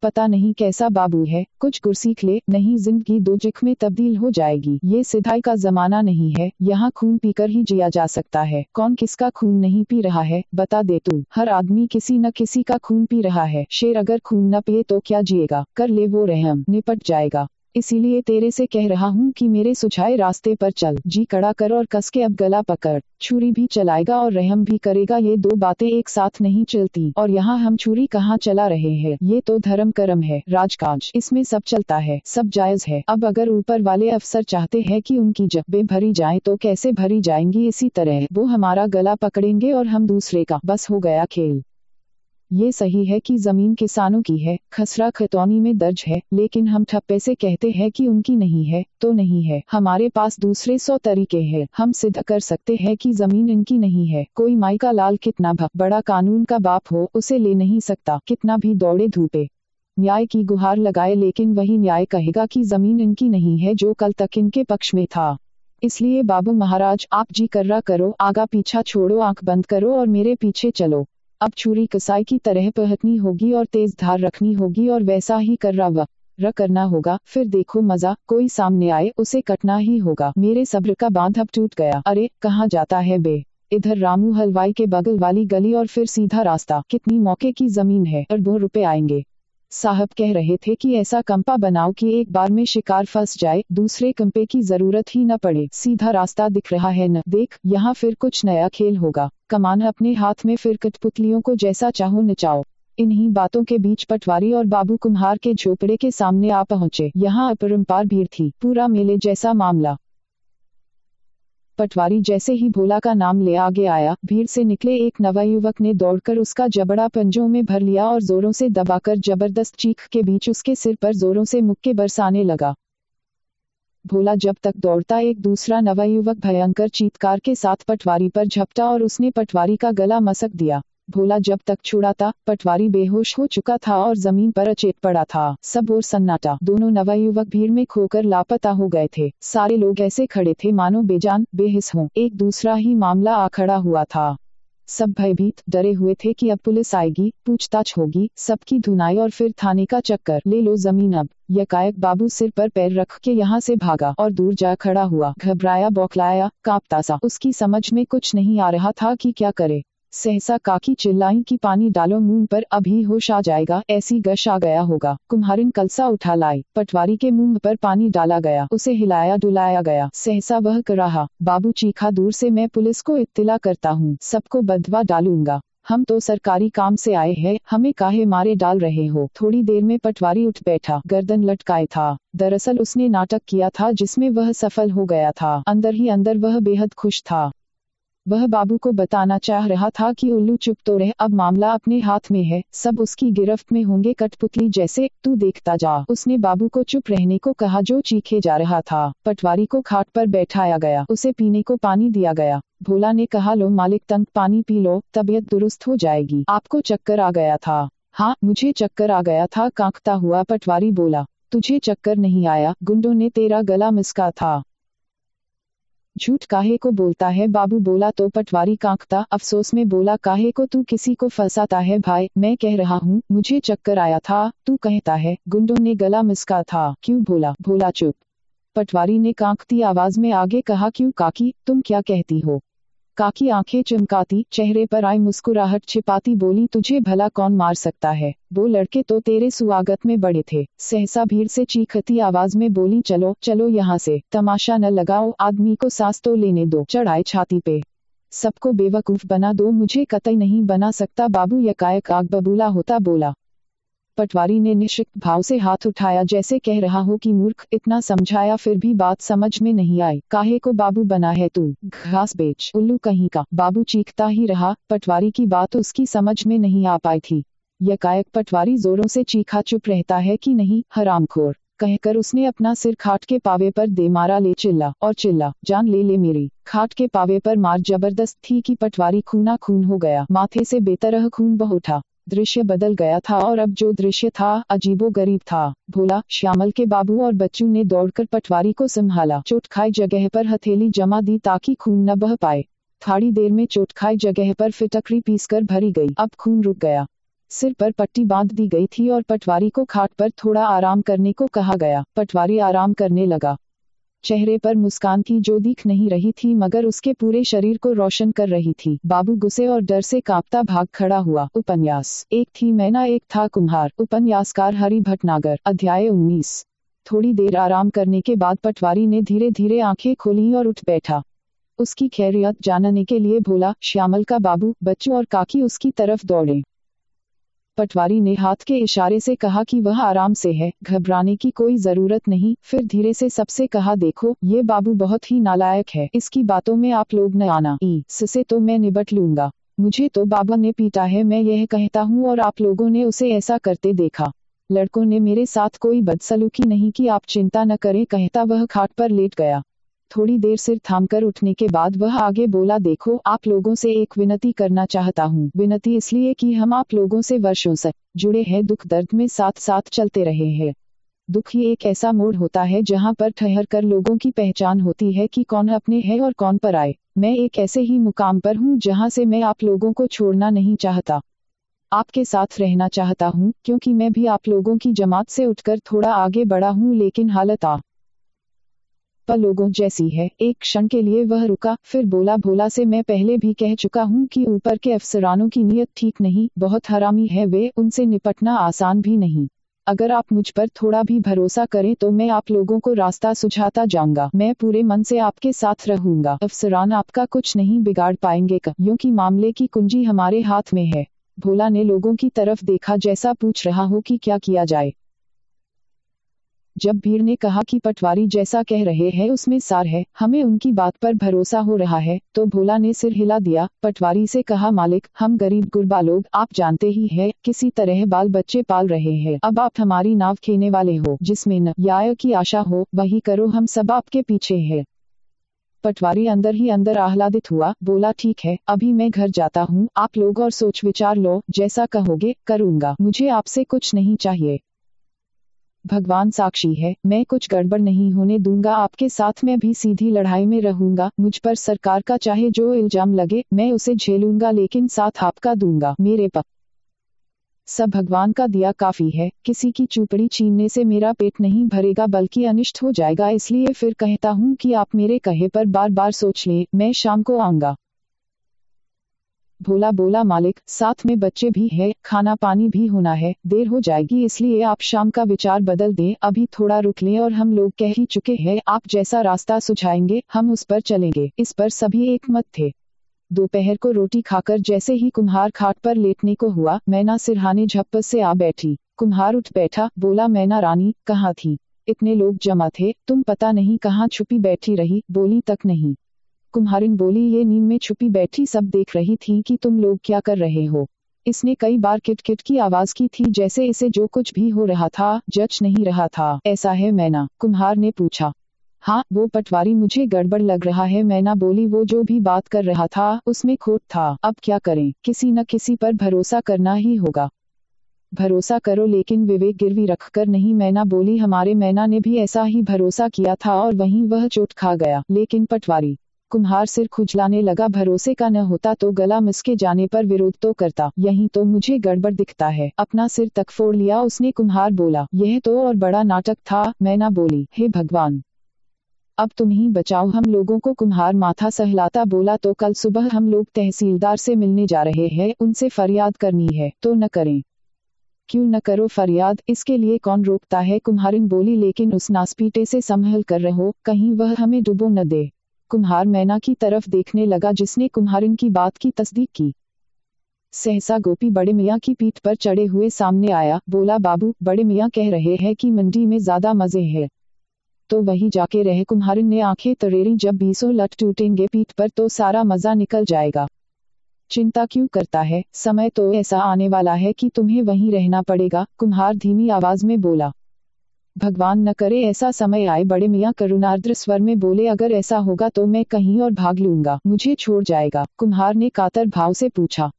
पता नहीं कैसा बाबू है, कुछ गुर सीख ले, नहीं ज़िंदगी दो जिख में तब्दील हो जाएगी। ये सिधाई का जमाना नहीं है, यहाँ खून पीकर ही जिया जा सकता है। कौन किसका खून नहीं पी रहा है, बता दे तू। हर आदमी किसी न किसी का खून पी रहा है। शेर अगर खून न पिए तो क्या जिएगा? कर ले वो रहम, निपट जाएगा। इसीलिए तेरे से कह रहा हूँ कि मेरे सुझाए रास्ते पर चल। जी कड़ा कर और कस के अब गला पकड़। छुरी भी चलाएगा और रहम भी करेगा। ये दो बातें एक साथ नहीं चलती। और यहाँ हम छुरी कहाँ चला रहे हैं? ये तो धर्म कर्म है, राजकाज। इसमें सब चलता है, सब जायज़ है। अब अगर ऊपर वाले अफसर चाहते हैं कि उनकी जब्बे भरी जाए तो कैसे भरी जाएँगी इसी तरह? वो हमारा गला पकड़ेंगे और हम दूसरे का। बस हो गया खेल। ये सही है कि ज़मीन किसानों की है, खसरा खतौनी में दर्ज है, लेकिन हम ठप्पे से कहते हैं कि उनकी नहीं है तो नहीं है। हमारे पास दूसरे सौ तरीके हैं। हम सिद्ध कर सकते हैं कि ज़मीन इनकी नहीं है। कोई माई का लाल कितना बड़ा कानून का बाप हो, उसे ले नहीं सकता। कितना भी दौड़े धूपे। न्याय की गुहार लगाए, लेकिन वही न्याय कहेगा कि ज़मीन इनकी नहीं है, जो कल तक इनके पक्ष में था। इसलिए बाबू महाराज, आप जी कर्रा करो, आगा पीछा छोड़ो, आँख बंद करो और मेरे पीछे चलो। अब छुरी कसाई की तरह पहटनी होगी और तेज धार रखनी होगी और वैसा ही कर रहा र करना होगा। फिर देखो मज़ा, कोई सामने आए, उसे कटना ही होगा। मेरे सब्र का बाँध अब टूट गया। अरे, कहाँ जाता है बे? इधर रामू हलवाई के बगल वाली गली और फिर सीधा रास्ता। कितनी मौके की ज़मीन है। अरबों रुपए आएँगे। साहब कह रहे थे कि ऐसा कंपा बनाओ कि एक बार में शिकार फंस जाए, दूसरे कंपे की ज़रूरत ही न पड़े। सीधा रास्ता दिख रहा है न। देख, यहाँ फिर कुछ नया खेल होगा। कमान अपने हाथ में फिर कठपुतलियों को जैसा चाहो नचाओ। इन्हीं बातों के बीच पटवारी और बाबू कुम्हार के झोपड़े के सामने आ पहुँचे। यहाँ अपरम्पार भीड़ थी। पूरा मेले जैसा मामला। पटवारी जैसे ही भोला का नाम ले आगे आया, भीड़ से निकले एक नवयुवक ने दौड़कर उसका जबड़ा पंजों में भर लिया और जोरों से दबाकर ज़बरदस्त चीख के बीच उसके सिर पर जोरों से मुक्के बरसाने लगा। भोला जब तक दौड़ता एक दूसरा नवयुवक भयंकर चीतकार के साथ पटवारी पर झपटा और उसने पटवारी का गला मसक दिया। भोला जब तक छुड़ा था, पटवारी बेहोश हो चुका था और ज़मीन पर अचेत पड़ा था। सब और सन्नाटा, दोनों नवयुवक भीड़ में खोकर लापता हो गए थे। सारे लोग ऐसे खड़े थे, मानो बेजान, बेहिस हों। एक दूसरा ही मामला आ खड़ा हुआ था। सब भयभीत, डरे हुए थे कि अब पुलिस आएगी, पूछताछ होगी, सबकी धुनाई और फिर थाने का चक्कर। ले लो ज़मीन अब। यकायक बाबू सिर पर पैर रख के यहाँ से भागा और दूर जा खड़ा हुआ। घबराया, बौखलाया, कांपता सा। उसकी समझ में कुछ नहीं आ रहा था कि क्या करे। सहसा काकी चिल्लाई कि पानी डालो, मुँह पर अभी होश आ जाएगा, ऐसी गश आ गया होगा। कुम्हारिन कलसा उठा लाई पटवारी के मुँह पर पानी डाला गया, उसे हिलाया डुलाया गया। सहसा वह कर रहा, बाबू चीखा दूर से मैं पुलिस को इत्तला करता हूँ, सबको बदवा डालूँगा। हम तो सरकारी काम से आए हैं, हमें काहे मारे डाल रहे हो? थोड़ी देर में पटवारी उठ बैठा, गर्दन लटकाए था। दरअसल उसने नाटक किया था, जिसमें वह सफल हो गया था। अंदर ही अंदर वह बेहद खुश था। वह बाबू को बताना चाह रहा था कि उल्लू चुप तो रह, अब मामला अपने हाथ में है, सब उसकी गिरफ्त में होंगे कठपुतली जैसे, तू देखता जा। उसने बाबू को चुप रहने को कहा जो चीखे जा रहा था। पटवारी को खाट पर बैठाया गया। उसे पीने को पानी दिया गया। भोला ने कहा, लो मालिक, तंग पानी पी लो, तबीयत दुरुस्त हो जाएगी। आपको चक्कर आ गया था। हाँ मुझे चक्कर आ गया था, कांकता हुआ पटवारी बोला, तुझे चक्कर नहीं आया, गुंडों ने तेरा गला मिसका था। झूठ काहे को बोलता है? बाबू बोला तो पटवारी कांकता, अफसोस में बोला, काहे को तू किसी को फंसाता है भाई? मैं कह रहा हूँ, मुझे चक्कर आया था, तू कहता है, गुंडों ने गला मिसका था, क्यों बोला? बोला चुप। पटवारी ने कांकती आवाज़ में आगे कहा, क्यों काकी, तुम क्या कहती हो? काकी आँखें चमकाती, चेहरे पर आई मुस्कुराहट छिपाती बोली, तुझे भला कौन मार सकता है? वो लड़के तो तेरे सुआगत में बड़े थे। सहसा भीड़ से चीखती आवाज़ में बोली, चलो चलो यहाँ से। तमाशा न लगाओ, आदमी को सांस तो लेने दो। चढ़ाए छाती पे। सबको बेवकूफ़ बना दो, मुझे कतई नहीं बना सकता। बाबू यकायक आग बबूला होता बोला। पटवारी ने निश्चित भाव से हाथ उठाया जैसे कह रहा हो कि मूर्ख, इतना समझाया फिर भी बात समझ में नहीं आई। काहे को बाबू बना है तू? घास बेच। उल्लू कहीं का। बाबू चीखता ही रहा, पटवारी की बात उसकी समझ में नहीं आ पाई थी। यकायक पटवारी जोरों से चीखा चुप रहता है कि नहीं, हरामखोर। कहकर उसने अपना सिर खाट के पावे पर दे मारा, ले चिल्ला, और चिल्ला, जान ले ले मेरी। खाट के पावे पर मार ज़बरदस्त थी कि पटवारी खूना खून हो गया। माथे से बेतरह खून बह उठा। दृश्य बदल गया था और अब जो दृश्य था अजीबो गरीब था। भोला, श्यामल के बाबू और बच्चू ने दौड़कर पटवारी को संभाला। चोट खाई जगह पर हथेली जमा दी ताकि खून न बह पाए। थोड़ी देर में चोट खाई जगह पर फिटकरी पीसकर भरी गई। अब खून रुक गया। सिर पर पट्टी बाँध दी गई थी और पटवारी को खाट पर थोड़ा आराम करने को कहा गया। पटवारी आराम करने लगा। चेहरे पर मुस्कान थी जो दिख नहीं रही थी, मगर उसके पूरे शरीर को रोशन कर रही थी। बाबू गुस्से और डर से कांपता भाग खड़ा हुआ। उपन्यास। एक थी मैना एक था, कुम्हार। उपन्यासकार हरि भटनागर। अध्याय उन्नीस। थोड़ी देर आराम करने के बाद पटवारी ने धीरे धीरे आँखें खोली और उठ बैठा। उसकी खैरियत जानने के लिए भोला श्यामल का बाबू, बच्चों और काकी उसकी तरफ़ दौड़े। पटवारी ने हाथ के इशारे से कहा कि वह आराम से है, घबराने की कोई ज़रूरत नहीं, फिर धीरे से सबसे कहा, देखो, ये बाबू बहुत ही नालायक है, इसकी बातों में आप लोग न आना। ई से तो मैं निबट लूँगा। मुझे तो बाबा ने पीटा है, मैं यह कहता हूँ और आप लोगों ने उसे ऐसा करते देखा। लड़कों ने मेरे साथ कोई बदसलूकी नहीं की, आप चिंता न करें, कहता वह खाट पर लेट गया। थोड़ी देर सिर थामकर उठने के बाद वह आगे बोला, देखो, आप लोगों से एक विनती करना चाहता हूँ। विनती इसलिए कि हम आप लोगों से वर्षों से जुड़े हैं, दुख दर्द में साथ साथ चलते रहे हैं। दुख ही एक ऐसा मोड़ होता है जहाँ पर ठहर कर लोगों की पहचान होती है कि कौन अपने है और कौन पर आए। मैं एक ऐसे ही मुकाम पर हूँ जहाँ से मैं आप लोगों को छोड़ना नहीं चाहता। आपके साथ रहना चाहता हूँ, क्योंकि मैं भी आप लोगों की जमात से उठकर थोड़ा आगे बढ़ा हूँ, लेकिन हालत आ लोगों जैसी है। एक क्षण के लिए वह रुका, फिर बोला, भोला से मैं पहले भी कह चुका हूँ कि ऊपर के अफसरानों की नीयत ठीक नहीं, बहुत हरामी है वे, उनसे निपटना आसान भी नहीं। अगर आप मुझ पर थोड़ा भी भरोसा करें तो मैं आप लोगों को रास्ता सुझाता जाऊँगा। मैं पूरे मन से आपके साथ रहूँगा। अफसरान आपका कुछ नहीं बिगाड़ पाएँगे क्योंकि मामले की कुंजी हमारे हाथ में है। भोला ने लोगों की तरफ़ देखा, जैसा पूछ रहा हो कि क्या किया जाए। जब भीड़ ने कहा कि पटवारी जैसा कह रहे हैं, उसमें सार है, हमें उनकी बात पर भरोसा हो रहा है तो भोला ने सिर हिला दिया, पटवारी से कहा, मालिक, हम गरीब गुरबा लोग, आप जानते ही है, किसी तरह बाल बच्चे पाल रहे हैं, अब आप हमारी नाव खेने वाले हो, जिसमें न न्याय की आशा हो, वही करो, हम सब आपके पीछे है। पटवारी अंदर ही अंदर आह्लादित हुआ, बोला, ठीक है, अभी मैं घर जाता हूँ, आप लोग और सोच विचार लो, जैसा कहोगे, करूँगा, मुझे आपसे कुछ नहीं चाहिए। भगवान साक्षी है, मैं कुछ गड़बड़ नहीं होने दूँगा, आपके साथ मैं भी सीधी लड़ाई में रहूँगा, मुझ पर सरकार का चाहे जो इल्ज़ाम लगे, मैं उसे झेलूँगा, लेकिन साथ आपका दूँगा, मेरे पक। सब भगवान का दिया काफ़ी है, किसी की चूपड़ी छीनने से मेरा पेट नहीं भरेगा, बल्कि अनिष्ट हो जाएगा, इसलिए फिर कहता हूँ कि आप मेरे कहे पर बार बार सोच लें, मैं शाम को आऊँगा। भोला बोला, मालिक, साथ में बच्चे भी है, खाना पानी भी होना है, देर हो जाएगी, इसलिए आप शाम का विचार बदल दें, अभी थोड़ा रुक लें और हम लोग कह ही चुके हैं, आप जैसा रास्ता सुझाएँगे, हम उस पर चलेंगे, इस पर सभी एक मत थे। दोपहर को रोटी खाकर जैसे ही कुम्हार खाट पर लेटने को हुआ, मैना सिरहाने झप्प से आ बैठी। कुम्हार उठ बैठा, बोला, मैना रानी, कहाँ थी? इतने लोग जमा थे, तुम पता नहीं कहाँ छुपी बैठी रही, बोली, तक नहीं। कुम्हारिन बोली ये नींद में छुपी बैठी सब देख रही थी कि तुम लोग क्या कर रहे हो। इसने कई बार किटकिट की आवाज़ की थी जैसे इसे जो कुछ भी हो रहा था, जच नहीं रहा था। ऐसा है मैना, कुम्हार ने पूछा। हाँ वो पटवारी, मुझे गड़बड़ लग रहा है, मैना बोली, वो जो भी बात कर रहा था, उसमें खोट था। अब क्या करें, किसी न किसी पर भरोसा करना ही होगा। भरोसा करो, लेकिन विवेक गिरवी रखकर नहीं, मैना बोली, हमारे मैना ने भी ऐसा ही भरोसा किया था और वहीं वह चोट खा गया। लेकिन पटवारी कुम्हार सिर खुजलाने लगा, भरोसे का न होता तो गला मिसके जाने पर विरोध तो करता, यही तो मुझे गड़बड़ दिखता है। अपना सिर तक फोड़ लिया, उसने कुम्हार बोला, यह तो और बड़ा नाटक था मैना बोली, हे भगवान। अब तुम ही बचाओ, हम लोगों को कुम्हार माथा सहलाता बोला तो कल सुबह हम लोग तहसीलदार से मिलने जा रहे हैं, उनसे फरियाद करनी है तो न करें। क्यों न करो फरियाद, इसके लिए कौन रोकता है, कुम्हारिन बोली, लेकिन उस नासपीटे से संभल कर रहो, कहीं वह हमें डुबो न दे। कुम्हार मैना की तरफ़ देखने लगा जिसने कुम्हारिन की बात की तस्दीक की। सहसा गोपी बड़े मियाँ की पीठ पर चढ़े हुए सामने आया, बोला, बाबू, बड़े मियाँ कह रहे हैं कि मंडी में ज़्यादा मज़े है। तो वही जाके रहे, कुम्हारिन ने आँखें तरेरी, जब बीसों लट टूटेंगे पीठ पर तो सारा मज़ा निकल जाएगा। चिंता क्यों करता है? समय तो ऐसा आने वाला है कि तुम्हें वहीं रहना पड़ेगा, कुम्हार धीमी आवाज़ में बोला। भगवान न करे ऐसा समय आए बड़े मियाँ करुणार्द्र स्वर में बोले, अगर ऐसा होगा तो मैं कहीं और भाग लूँगा, मुझे छोड़ जाएगा। कुम्हार ने कातर भाव से पूछा।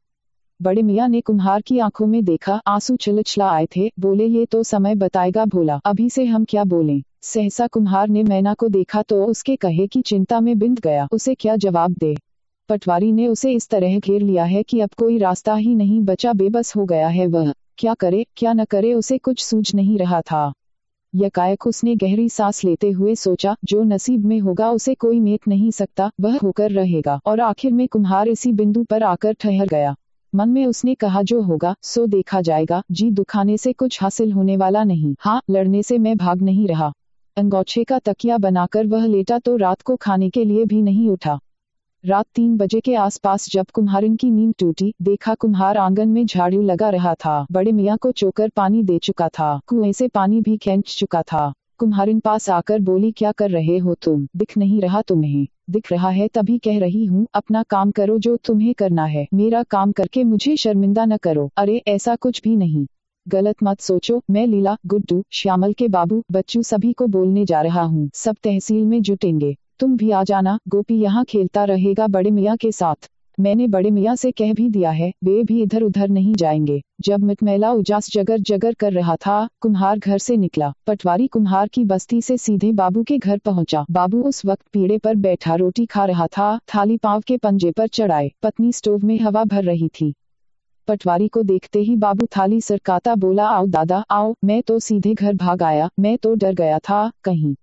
बड़े मियाँ ने कुम्हार की आँखों में देखा, आँसू छिलछला आए थे, बोले, ये तो समय बताएगा भोला, अभी से हम क्या बोलें? सहसा कुम्हार ने मैना को देखा तो उसके कहे की चिंता में बिंद गया, उसे क्या जवाब दे? पटवारी ने उसे इस तरह घेर लिया है कि अब कोई रास्ता ही नहीं बचा, बेबस हो गया है वह। क्या करे, क्या न करे, उसे कुछ सूझ नहीं रहा था। यकायक उसने गहरी सांस लेते हुए सोचा, जो नसीब में होगा उसे कोई मेट नहीं सकता, वह होकर रहेगा। और आखिर में कुम्हार इसी बिंदु पर आकर ठहर गया। मन में उसने कहा, जो होगा, सो देखा जाएगा। जी दुखाने से कुछ हासिल होने वाला नहीं। हाँ लड़ने से मैं भाग नहीं रहा। अंगोछे का तकिया बनाकर वह लेटा तो रात को खाने के लिए भी नहीं उठा। रात तीन बजे के आसपास जब कुम्हारिन की नींद टूटी, देखा कुम्हार आँगन में झाड़ू लगा रहा था। बड़े मियाँ को चोकर पानी दे चुका था। कुएँ से पानी भी खेच चुका था। कुम्हारिन पास आकर बोली, क्या कर रहे हो तुम? दिख नहीं रहा तुम्हें। दिख रहा है तभी कह रही हूँ, अपना काम करो जो तुम्हें करना है। मेरा काम करके मुझे शर्मिंदा न करो। अरे, ऐसा कुछ भी नहीं। गलत मत सोचो। मैं लीला, गुड्डू, श्यामल के बाबू, बच्चू सभी को बोलने जा रहा हूँ। सब तहसील में जुटेंगे। तुम भी आ जाना, गोपी यहाँ खेलता रहेगा बड़े मियाँ के साथ। मैंने बड़े मियाँ से कह भी दिया है, वे भी इधर उधर नहीं जाएँगे। जब मिटमैला उजास जगर जगर कर रहा था, कुम्हार घर से निकला। पटवारी कुम्हार की बस्ती से सीधे बाबू के घर पहुँचा। बाबू उस वक्त पीड़े पर बैठा रोटी खा रहा था, थाली पाव के पंजे पर चढ़ाए। पत्नी स्टोव में हवा भर रही थी। पटवारी को देखते ही बाबू थाली सरकाता बोला, आओ दादा, आओ, मैं तो सीधे घर भाग आया, मैं तो डर गया था, कहीं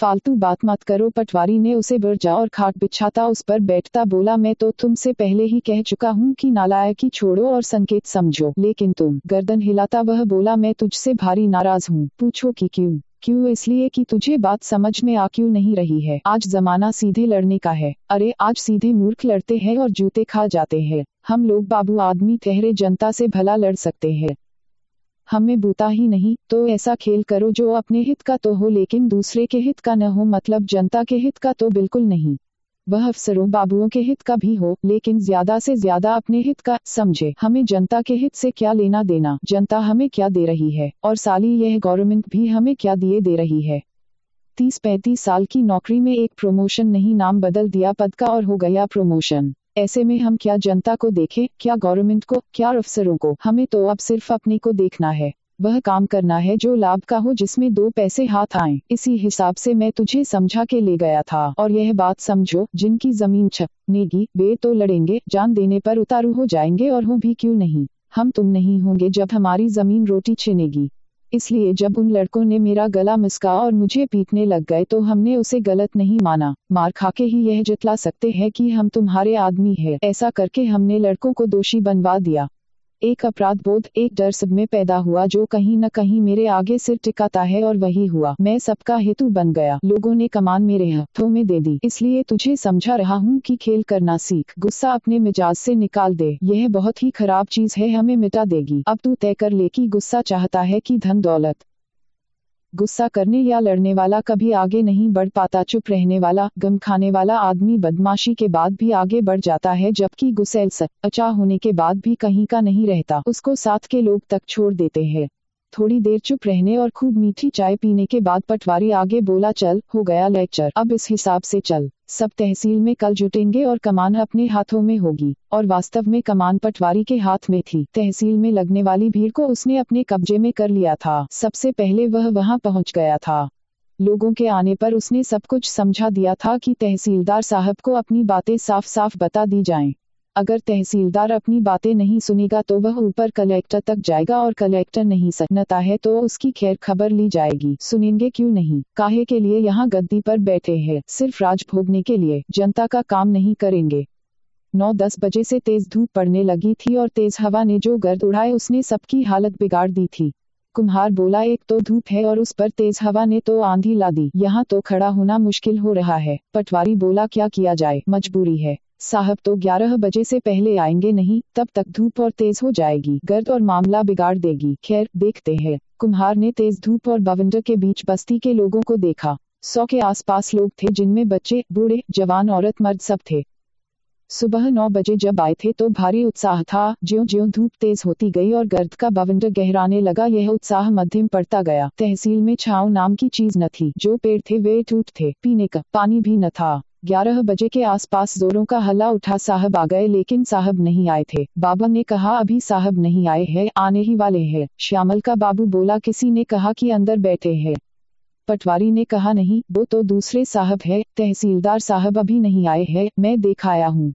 फालतू बात मत करो, पटवारी ने उसे बरजा और खाट बिछाता उस पर बैठता बोला, मैं तो तुमसे पहले ही कह चुका हूँ कि नालायकी छोड़ो और संकेत समझो, लेकिन तुम गर्दन हिलाता वह बोला, मैं तुझसे भारी नाराज़ हूँ। पूछो कि क्यों? क्यों इसलिए कि तुझे बात समझ में आ क्यों नहीं रही है? आज जमाना सीधे लड़ने का है। अरे, आज सीधे मूर्ख लड़ते हैं और जूते खा जाते हैं। हम लोग बाबू आदमी ठहरे जनता से भला लड़ सकते हैं। हमें बूता ही नहीं तो ऐसा खेल करो जो अपने हित का तो हो लेकिन दूसरे के हित का न हो मतलब जनता के हित का तो बिल्कुल नहीं। वह अफसरों, बाबुओं के हित का भी हो, लेकिन ज़्यादा से ज़्यादा अपने हित का, समझे, हमें जनता के हित से क्या लेना देना, जनता हमें क्या दे रही है, और साली यह गवर्नमेंट भी हमें क्या दिए दे रही है। तीस पैंतीस साल की नौकरी में एक प्रमोशन नहीं, नाम बदल दिया पद का और हो गया प्रमोशन ऐसे में हम क्या जनता को देखें, क्या गवर्नमेंट को, क्या अफसरों को? हमें तो अब सिर्फ़ अपने को देखना है। वह काम करना है जो लाभ का हो, जिसमें दो पैसे हाथ आए। इसी हिसाब से मैं तुझे समझा के ले गया था। और यह बात समझो, जिनकी ज़मीन छपनेगी वे तो लड़ेंगे, जान देने पर उतारू हो जाएँगे और हो भी क्यों नहीं? हम तुम नहीं होंगे जब हमारी ज़मीन रोटी छिनेगी। इसलिए जब उन लड़कों ने मेरा गला मिसका और मुझे पीटने लग गए तो हमने उसे गलत नहीं माना। मार खाके ही यह जतला सकते हैं कि हम तुम्हारे आदमी हैं। ऐसा करके हमने लड़कों को दोषी बनवा दिया। एक अपराध बोध एक डर सब में पैदा हुआ जो कहीं न कहीं मेरे आगे सिर टिकाता है और वही हुआ। मैं सबका हेतु बन गया। लोगों ने कमान मेरे हाथों में दे दी। इसलिए तुझे समझा रहा हूँ कि खेल करना सीख। गुस्सा अपने मिजाज से निकाल दे। यह बहुत ही खराब चीज़ है, हमें मिटा देगी। अब तू तय कर ले कि गुस्सा चाहता है कि धन दौलत गुस्सा करने या लड़ने वाला कभी आगे नहीं बढ़ पाता, चुप रहने वाला, गम खाने वाला आदमी बदमाशी के बाद भी आगे बढ़ जाता है, जबकि गुस्सेल अचा होने के बाद भी कहीं का नहीं रहता, उसको साथ के लोग तक छोड़ देते हैं। थोड़ी देर चुप रहने और खूब मीठी चाय पीने के बाद पटवारी आगे बोला, चल, हो गया लेक्चर, अब इस हिसाब से चल। सब तहसील में कल जुटेंगे और कमान अपने हाथों में होगी। और वास्तव में कमान पटवारी के हाथ में थी। तहसील में लगने वाली भीड़ को उसने अपने कब्जे में कर लिया था। सबसे पहले वह वहाँ पहुँच गया था। लोगों के आने पर उसने सब कुछ समझा दिया था कि तहसीलदार साहब को अपनी बातें साफ़ साफ़ बता दी जाएँ। अगर तहसीलदार अपनी बातें नहीं सुनेगा तो वह ऊपर कलेक्टर तक जाएगा और कलेक्टर नहीं सकता है तो उसकी खैर खबर ली जाएगी। सुनेंगे क्यों नहीं? काहे के लिए यहाँ गद्दी पर बैठे हैं। सिर्फ़ राज भोगने के लिए। जनता का काम नहीं करेंगे। नौ दस बजे से तेज धूप पड़ने लगी थी और तेज हवा ने जो गर्द उड़ाए उसने सबकी हालत बिगाड़ दी थी। कुम्हार बोला, एक तो धूप है और उस पर तेज हवा ने तो आंधी ला दी। यहाँ तो खड़ा होना मुश्किल हो रहा है। पटवारी बोला, क्या किया जाए? मजबूरी है। साहब तो 11 बजे से पहले आएँगे नहीं, तब तक धूप और तेज हो जाएगी। गर्द और मामला बिगाड़ देगी। खैर, देखते हैं। कुम्हार ने तेज धूप और बवंडर के बीच बस्ती के लोगों को देखा। सौ के आसपास लोग थे, जिनमें बच्चे, बूढ़े, जवान, औरत, मर्द सब थे। सुबह नौ बजे जब आए थे तो भारी उत्साह था। ज्यो ज्यो धूप तेज होती गई और गर्द का बवंडर गहराने लगा, यह उत्साह मध्यम पड़ता गया। तहसील में छाव नाम की चीज़ न थी। जो पेड़ थे, वे टूट थे। पीने का पानी भी न था। ग्यारह बजे के आसपास जोरों का हल्ला उठा साहब आ गए, लेकिन साहब नहीं आए थे। बाबा ने कहा, अभी साहब नहीं आए हैं, आने ही वाले हैं। श्यामल का बाबू बोला, किसी ने कहा कि अंदर बैठे हैं? पटवारी ने कहा, नहीं, वो तो दूसरे साहब है, तहसीलदार साहब अभी नहीं आए हैं, मैं देख आया हूँ।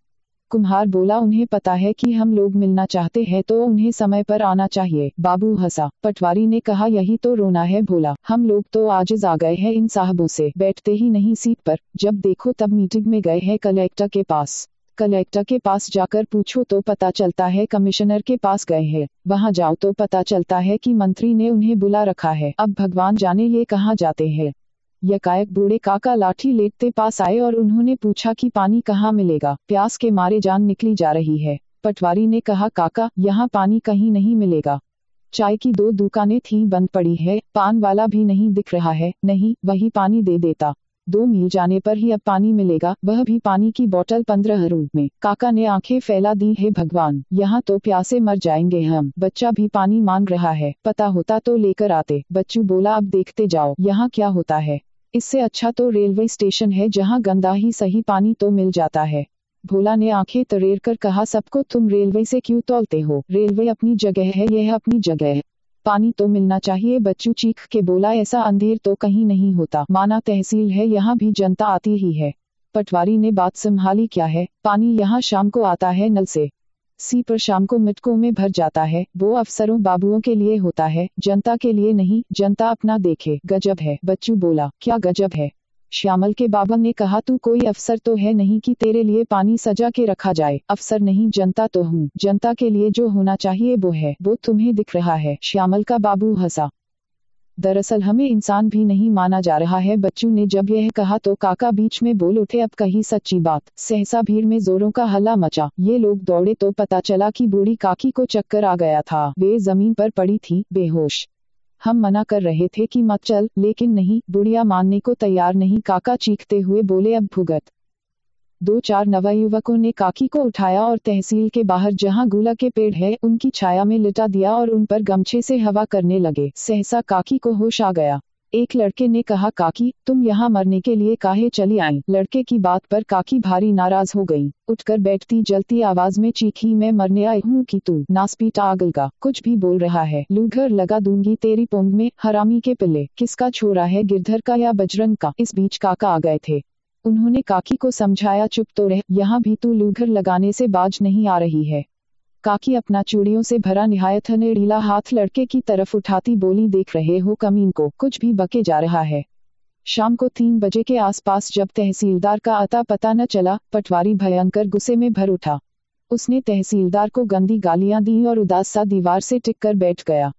कुम्हार बोला उन्हें पता है कि हम लोग मिलना चाहते हैं तो उन्हें समय पर आना चाहिए। बाबू हंसा। पटवारी ने कहा, यही तो रोना है, बोला। हम लोग तो आज आ गए हैं इन साहबों से। बैठते ही नहीं सीट पर। जब देखो तब मीटिंग में गए हैं कलेक्टर के पास। कलेक्टर के पास जाकर पूछो तो पता चलता है कमिश्नर के पास गए हैं। वहाँ जाओ तो पता चलता है कि मंत्री ने उन्हें बुला रखा है। अब भगवान जाने ये कहाँ जाते हैं। यकायक बूढ़े काका लाठी लेटते पास आए और उन्होंने पूछा कि पानी कहाँ मिलेगा? प्यास के मारे जान निकली जा रही है। पटवारी ने कहा, काका, यहाँ पानी कहीं नहीं मिलेगा। चाय की दो दुकानें थी, बंद पड़ी है। पान वाला भी नहीं दिख रहा है। नहीं, वही पानी दे देता। दो मील जाने पर ही अब पानी मिलेगा। वह भी पानी की बोतल पंद्रह रूप में। काका ने आँखें फैला दी, है भगवान, यहाँ तो प्यासे मर जाएँगे हम। बच्चा भी पानी मांग रहा है। पता होता तो लेकर आते। बच्चू बोला, अब देखते जाओ, यहाँ क्या होता है? इससे अच्छा तो रेलवे स्टेशन है जहाँ गंदा ही सही पानी तो मिल जाता है। भोला ने आँखें तरेर कर कहा, सबको तुम रेलवे से क्यों तोलते हो? रेलवे अपनी जगह है, यह अपनी जगह है। पानी तो मिलना चाहिए, बच्चू चीख के बोला, ऐसा अंधेर तो कहीं नहीं होता। माना तहसील है, यहाँ भी जनता आती ही है। पटवारी ने बात संभाली, क्या है? पानी यहाँ शाम को आता है नल से। सी पर शाम को मिटकों में भर जाता है। वो अफसरों, बाबुओं के लिए होता है। जनता के लिए नहीं, जनता अपना देखे। गजब है। बच्चू बोला, क्या गजब है? श्यामल के बाबा ने कहा, तू कोई अफसर तो है नहीं कि तेरे लिए पानी सजा के रखा जाए। अफसर नहीं, जनता तो हूँ। जनता के लिए जो होना चाहिए वो है। वो तुम्हें दिख रहा है। श्यामल का बाबू हंसा। दरअसल हमें इंसान भी नहीं माना जा रहा है। बच्चू ने जब यह कहा तो काका बीच में बोल उठे, अब कही सच्ची बात। सहसा भीड़ में जोरों का हल्ला मचा। ये लोग दौड़े तो पता चला कि बूढ़ी काकी को चक्कर आ गया था। वे ज़मीन पर पड़ी थी, बेहोश। हम मना कर रहे थे कि मत चल, लेकिन नहीं, बुढ़िया मानने को तैयार नहीं। काका चीखते हुए बोले, अब भुगत। दो चार नवयुवकों ने काकी को उठाया और तहसील के बाहर जहाँ गुला के पेड़ है, उनकी छाया में लिटा दिया और उन पर गमछे से हवा करने लगे। सहसा काकी को होश आ गया। एक लड़के ने कहा, काकी, तुम यहाँ मरने के लिए काहे चली आई? लड़के की बात पर काकी भारी नाराज़ हो गई। उठकर बैठती, जलती आवाज़ में चीखी मैं मरने आई हूँ कि तू? नासपीटा आगल का, कुछ भी बोल रहा है। लूघर लगा दूँगी तेरी पोंग में, हरामी के पिल्ले। किसका छोरा है, गिरधर का या बजरंग का? इस बीच काका आ गए थे। उन्होंने काकी को समझाया, चुप तो रह, यहाँ भी तू लूघर लगाने से बाज नहीं आ रही है काकी अपना चूड़ियों से भरा निहायत नेड़ीला हाथ लड़के की तरफ़ उठाती बोली, देख रहे हो कमीन को, कुछ भी बके जा रहा है। शाम को तीन बजे के आसपास जब तहसीलदार का अता पता न चला, पटवारी भयंकर गुस्से में भर उठा। उसने तहसीलदार को गंदी गालियाँ दी और उदास सा दीवार से टिक कर बैठ गया।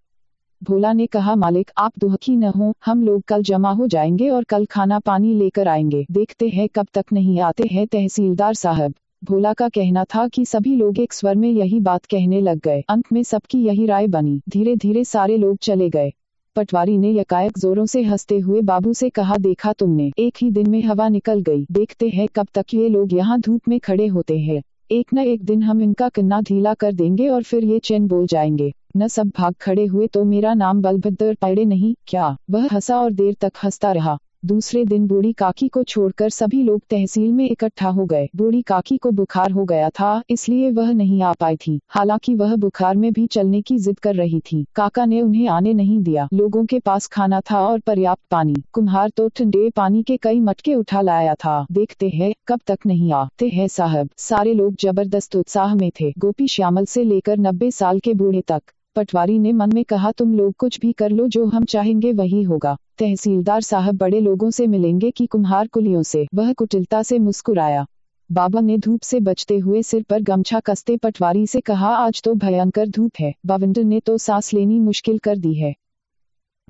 भोला ने कहा, मालिक, आप दुखी न हो, हम लोग कल जमा हो जाएँगे और कल खाना पानी लेकर आएँगे। देखते हैं कब तक नहीं आते हैं तहसीलदार साहब। भोला का कहना था कि सभी लोग एक स्वर में यही बात कहने लग गए। अंत में सबकी यही राय बनी। धीरे धीरे सारे लोग चले गए। पटवारी ने यकायक जोरों से हँसते हुए बाबू से कहा, देखा तुमने, एक ही दिन में हवा निकल गई। देखते हैं कब तक ये लोग यहाँ धूप में खड़े होते हैं। एक न एक दिन हम इनका किन्ना ढीला कर देंगे और फिर ये चैन बोल जाएँगे। न सब भाग खड़े हुए तो मेरा नाम बलभद्र पड़े नहीं, क्या? वह हंसा और देर तक हंसता रहा। दूसरे दिन बूढ़ी काकी को छोड़कर सभी लोग तहसील में इकट्ठा हो गए। बूढ़ी काकी को बुखार हो गया था, इसलिए वह नहीं आ पाई थी। हालाँकि वह बुखार में भी चलने की जिद कर रही थी। काका ने उन्हें आने नहीं दिया। लोगों के पास खाना था और पर्याप्त पानी। कुम्हार तो ठंडे पानी के कई मटके उठा लाया था। देखते है, कब तक नहीं आते है साहब। सारे लोग ज़बरदस्त उत्साह में थे। गोपी श्यामल से लेकर नब्बे साल के बूढ़े तक। पटवारी ने मन में कहा, तुम लोग कुछ भी कर लो, जो हम चाहेंगे वही होगा। तहसीलदार साहब बड़े लोगों से मिलेंगे कि कुम्हार कुलियों से। वह कुटिलता से मुस्कुराया। बाबा ने धूप से बचते हुए सिर पर गमछा कसते पटवारी से कहा, आज तो भयंकर धूप है। बाविंडर ने तो सांस लेनी मुश्किल कर दी है।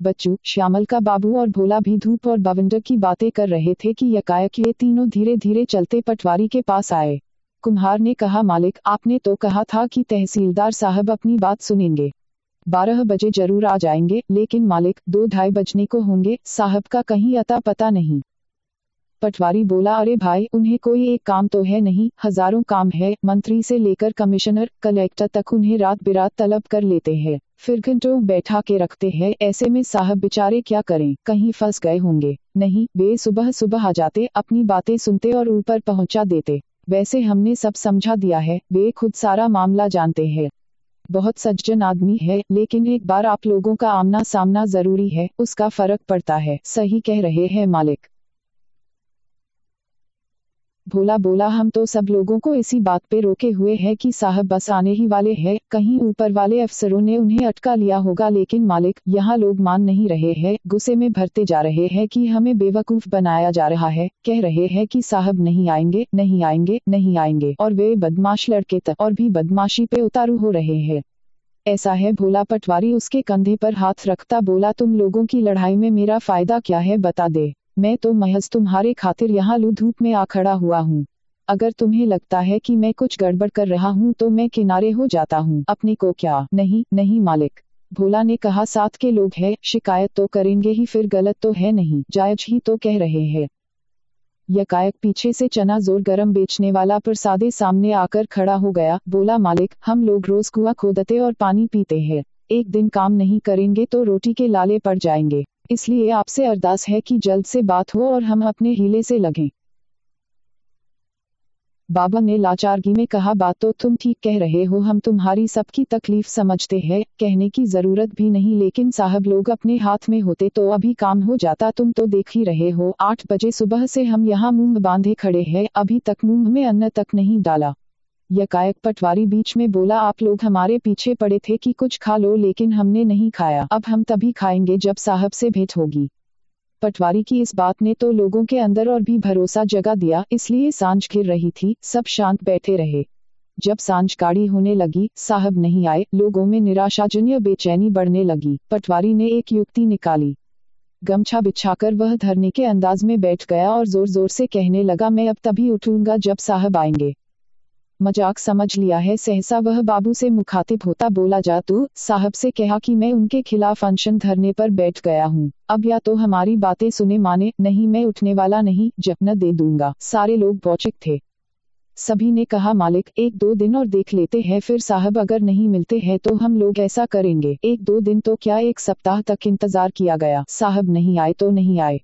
बच्चू, श्यामल का बाबू और भोला भी धूप और बविंडर की बातें कर रहे थे कि यकायक ये तीनों धीरे धीरे चलते पटवारी के पास आए। कुम्हार ने कहा, मालिक, आपने तो कहा था कि तहसीलदार साहब अपनी बात सुनेंगे। बारह बजे ज़रूर आ जाएँगे, लेकिन मालिक, दो ढाई बजने को होंगे, साहब का कहीं अता पता नहीं। पटवारी बोला, अरे भाई, उन्हें कोई एक काम तो है नहीं, हज़ारों काम है, मंत्री से लेकर कमिश्नर, कलेक्टर तक उन्हें रात बिरात तलब कर लेते हैं, फिर घंटों बैठा के रखते हैं, ऐसे में साहब बेचारे क्या करें, कहीं फंस गए होंगे, नहीं, वे सुबह सुबह आ जाते, अपनी बातें सुनते और ऊपर पहुँचा देते। वैसे हमने सब समझा दिया है, वे खुद सारा मामला जानते हैं। बहुत सज्जन आदमी है, लेकिन एक बार आप लोगों का आमना सामना ज़रूरी है, उसका फ़र्क पड़ता है, सही कह रहे हैं मालिक। भोला बोला, हम तो सब लोगों को इसी बात पे रोके हुए हैं कि साहब बस आने ही वाले हैं। कहीं ऊपर वाले अफसरों ने उन्हें अटका लिया होगा, लेकिन मालिक, यहाँ लोग मान नहीं रहे हैं। गुस्से में भरते जा रहे हैं कि हमें बेवकूफ़ बनाया जा रहा है। कह रहे हैं कि साहब नहीं आएँगे नहीं आएँगे नहीं आएँगे। और वे बदमाश लड़के तक, और भी बदमाशी पे उतारू हो रहे हैं। ऐसा है भोला पटवारी, उसके कंधे पर हाथ रखता बोला, तुम लोगों की लड़ाई में मेरा फ़ायदा क्या है, बता दे। मैं तो महज तुम्हारे खातिर यहाँ लू धूप में आ खड़ा हुआ हूँ। अगर तुम्हें लगता है कि मैं कुछ गड़बड़ कर रहा हूँ तो मैं किनारे हो जाता हूँ। अपने को क्या? नहीं नहीं मालिक। भोला ने कहा, साथ के लोग हैं, शिकायत तो करेंगे ही, फिर गलत तो है नहीं। जायज़ ही तो कह रहे हैं। यकायक पीछे से चना ज़ोर गरम बेचने वाला प्रसादे सामने आकर खड़ा हो गया। बोला, मालिक, हम लोग रोज कुआ खोदते और पानी पीते हैं। एक दिन काम नहीं करेंगे तो रोटी के लाले पड़ जाएँगे। इसलिए आपसे अरदास है कि जल्द से बात हो और हम अपने हीले से लगें। बाबा ने लाचारगी में कहा, बात तो तुम ठीक कह रहे हो, हम तुम्हारी सबकी तकलीफ़ समझते हैं, कहने की ज़रूरत भी नहीं, लेकिन साहब लोग अपने हाथ में होते तो अभी काम हो जाता, तुम तो देख ही रहे हो, आठ बजे सुबह से हम यहाँ मुँह बांधे खड़े हैं, अभी तक मुँह में अन्न तक नहीं डाला। यकायक पटवारी बीच में बोला, आप लोग हमारे पीछे पड़े थे कि कुछ खा लो, लेकिन हमने नहीं खाया। अब हम तभी खाएँगे जब साहब से भेंट होगी। पटवारी की इस बात ने तो लोगों के अंदर और भी भरोसा जगा दिया, इसलिए साँझ घिर रही थी, सब शांत बैठे रहे। जब साँझ गाड़ी होने लगी, साहब नहीं आए, लोगों में निराशाजन्य बेचैनी बढ़ने लगी। पटवारी ने एक युक्ति निकाली। गमछा बिछाकर वह धरने के अंदाज में बैठ गया और ज़ोर ज़ोर से कहने लगा, मैं अब तभी उठूँगा जब साहब आएँगे। मज़ाक समझ लिया है, सहसा वह बाबू से मुखातिब होता बोला, जा तू, साहब से कहा कि मैं उनके खिलाफ अनशन धरने पर बैठ गया हूँ। अब या तो हमारी बातें सुने माने, नहीं मैं उठने वाला नहीं जपना दे दूँगा। सारे लोग बौचिक थे। सभी ने कहा, मालिक, एक दो दिन और देख लेते हैं, फिर साहब अगर नहीं मिलते हैं तो हम लोग ऐसा करेंगे। एक दो दिन तो क्या एक सप्ताह तक इंतज़ार किया गया। साहब नहीं आए तो नहीं आए।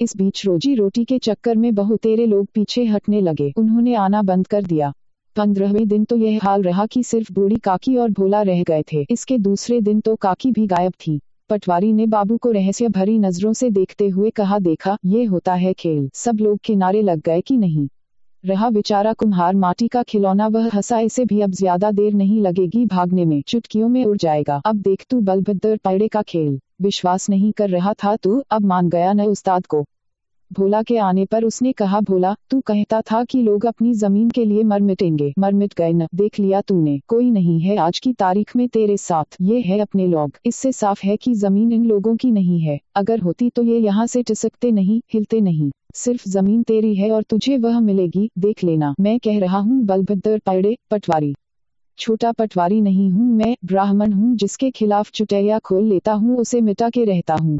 इस बीच रोजी रोटी के चक्कर में बहुतेरे लोग पीछे हटने लगे। उन्होंने आना बंद कर दिया। पंद्रहवें दिन तो यह हाल रहा कि सिर्फ़ बूढ़ी काकी और भोला रह गए थे। इसके दूसरे दिन तो काकी भी गायब थी। पटवारी ने बाबू को रहस्य भरी नज़रों से देखते हुए कहा, देखा, ये होता है खेल। सब लोग किनारे लग गए कि नहीं? रहा बेचारा, कुम्हार, माटी का खिलौना, वह हंसा, इसे भी अब ज़्यादा देर नहीं लगेगी, भागने में, चुटकियों में उड़ जाएगा। अब देख तू बलभद्र पैड़े का खेल। विश्वास नहीं कर रहा था तू, अब मान गया न उस्ताद को। भोला के आने पर उसने कहा, भोला, तू कहता था कि लोग अपनी ज़मीन के लिए मर मिटेंगे। मर मिट गए न, देख लिया तूने। कोई नहीं है आज की तारीख में तेरे साथ। ये है अपने लोग। इससे साफ़ है कि ज़मीन इन लोगों की नहीं है। अगर होती तो ये यहाँ से टिसकते नहीं, हिलते नहीं। सिर्फ़ ज़मीन तेरी है और तुझे वह मिलेगी, देख लेना। मैं कह रहा हूँ, बलभद्र पायड़े पटवारी। छोटा पटवारी नहीं हूँ मैं, ब्राह्मण हूँ जिसके खिलाफ चुटैया खोल लेता हूँ, उसे मिटा के रहता हूँ।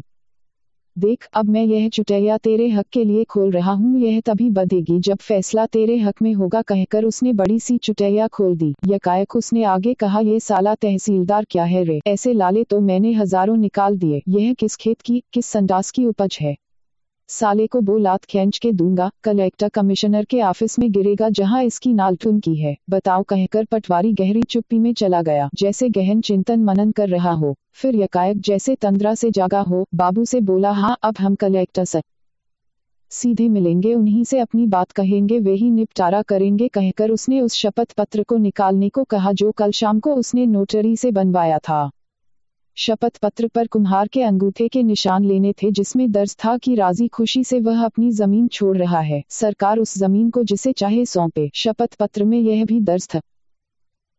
देख, अब मैं यह चुटैया तेरे हक के लिए खोल रहा हूँ। यह तभी बधेगी जब फैसला तेरे हक में होगा, कहकर उसने बड़ी सी चुटैया खोल दी। यकायक उसने आगे कहा, ये साला तहसीलदार क्या है रे? ऐसे लाले तो मैंने हज़ारों निकाल दिए। यह किस खेत की, किस संडास की उपज है? साले को वो लात खींच के दूँगा। कलेक्टर कमिश्नर के ऑफ़िस में गिरेगा, जहाँ इसकी नाल की है। बताओ, कहकर पटवारी गहरी चुप्पी में चला गया, जैसे गहन चिंतन मनन कर रहा हो। फिर यकायक जैसे तंद्रा से जागा हो, बाबू से बोला हाँ अब हम कलेक्टर से सीधे मिलेंगे, उन्हीं से अपनी बात कहेंगे, वे ही निपटारा करेंगे, कहकर उसने उस शपथ पत्र को निकालने को कहा, जो कल शाम को उसने नोटरी से बनवाया था। शपथ पत्र पर कुम्हार के अंगूठे के निशान लेने थे, जिसमें दर्ज था कि राज़ी खुशी से वह अपनी ज़मीन छोड़ रहा है। सरकार उस ज़मीन को जिसे चाहे सौंपे। शपथ पत्र में यह भी दर्ज था।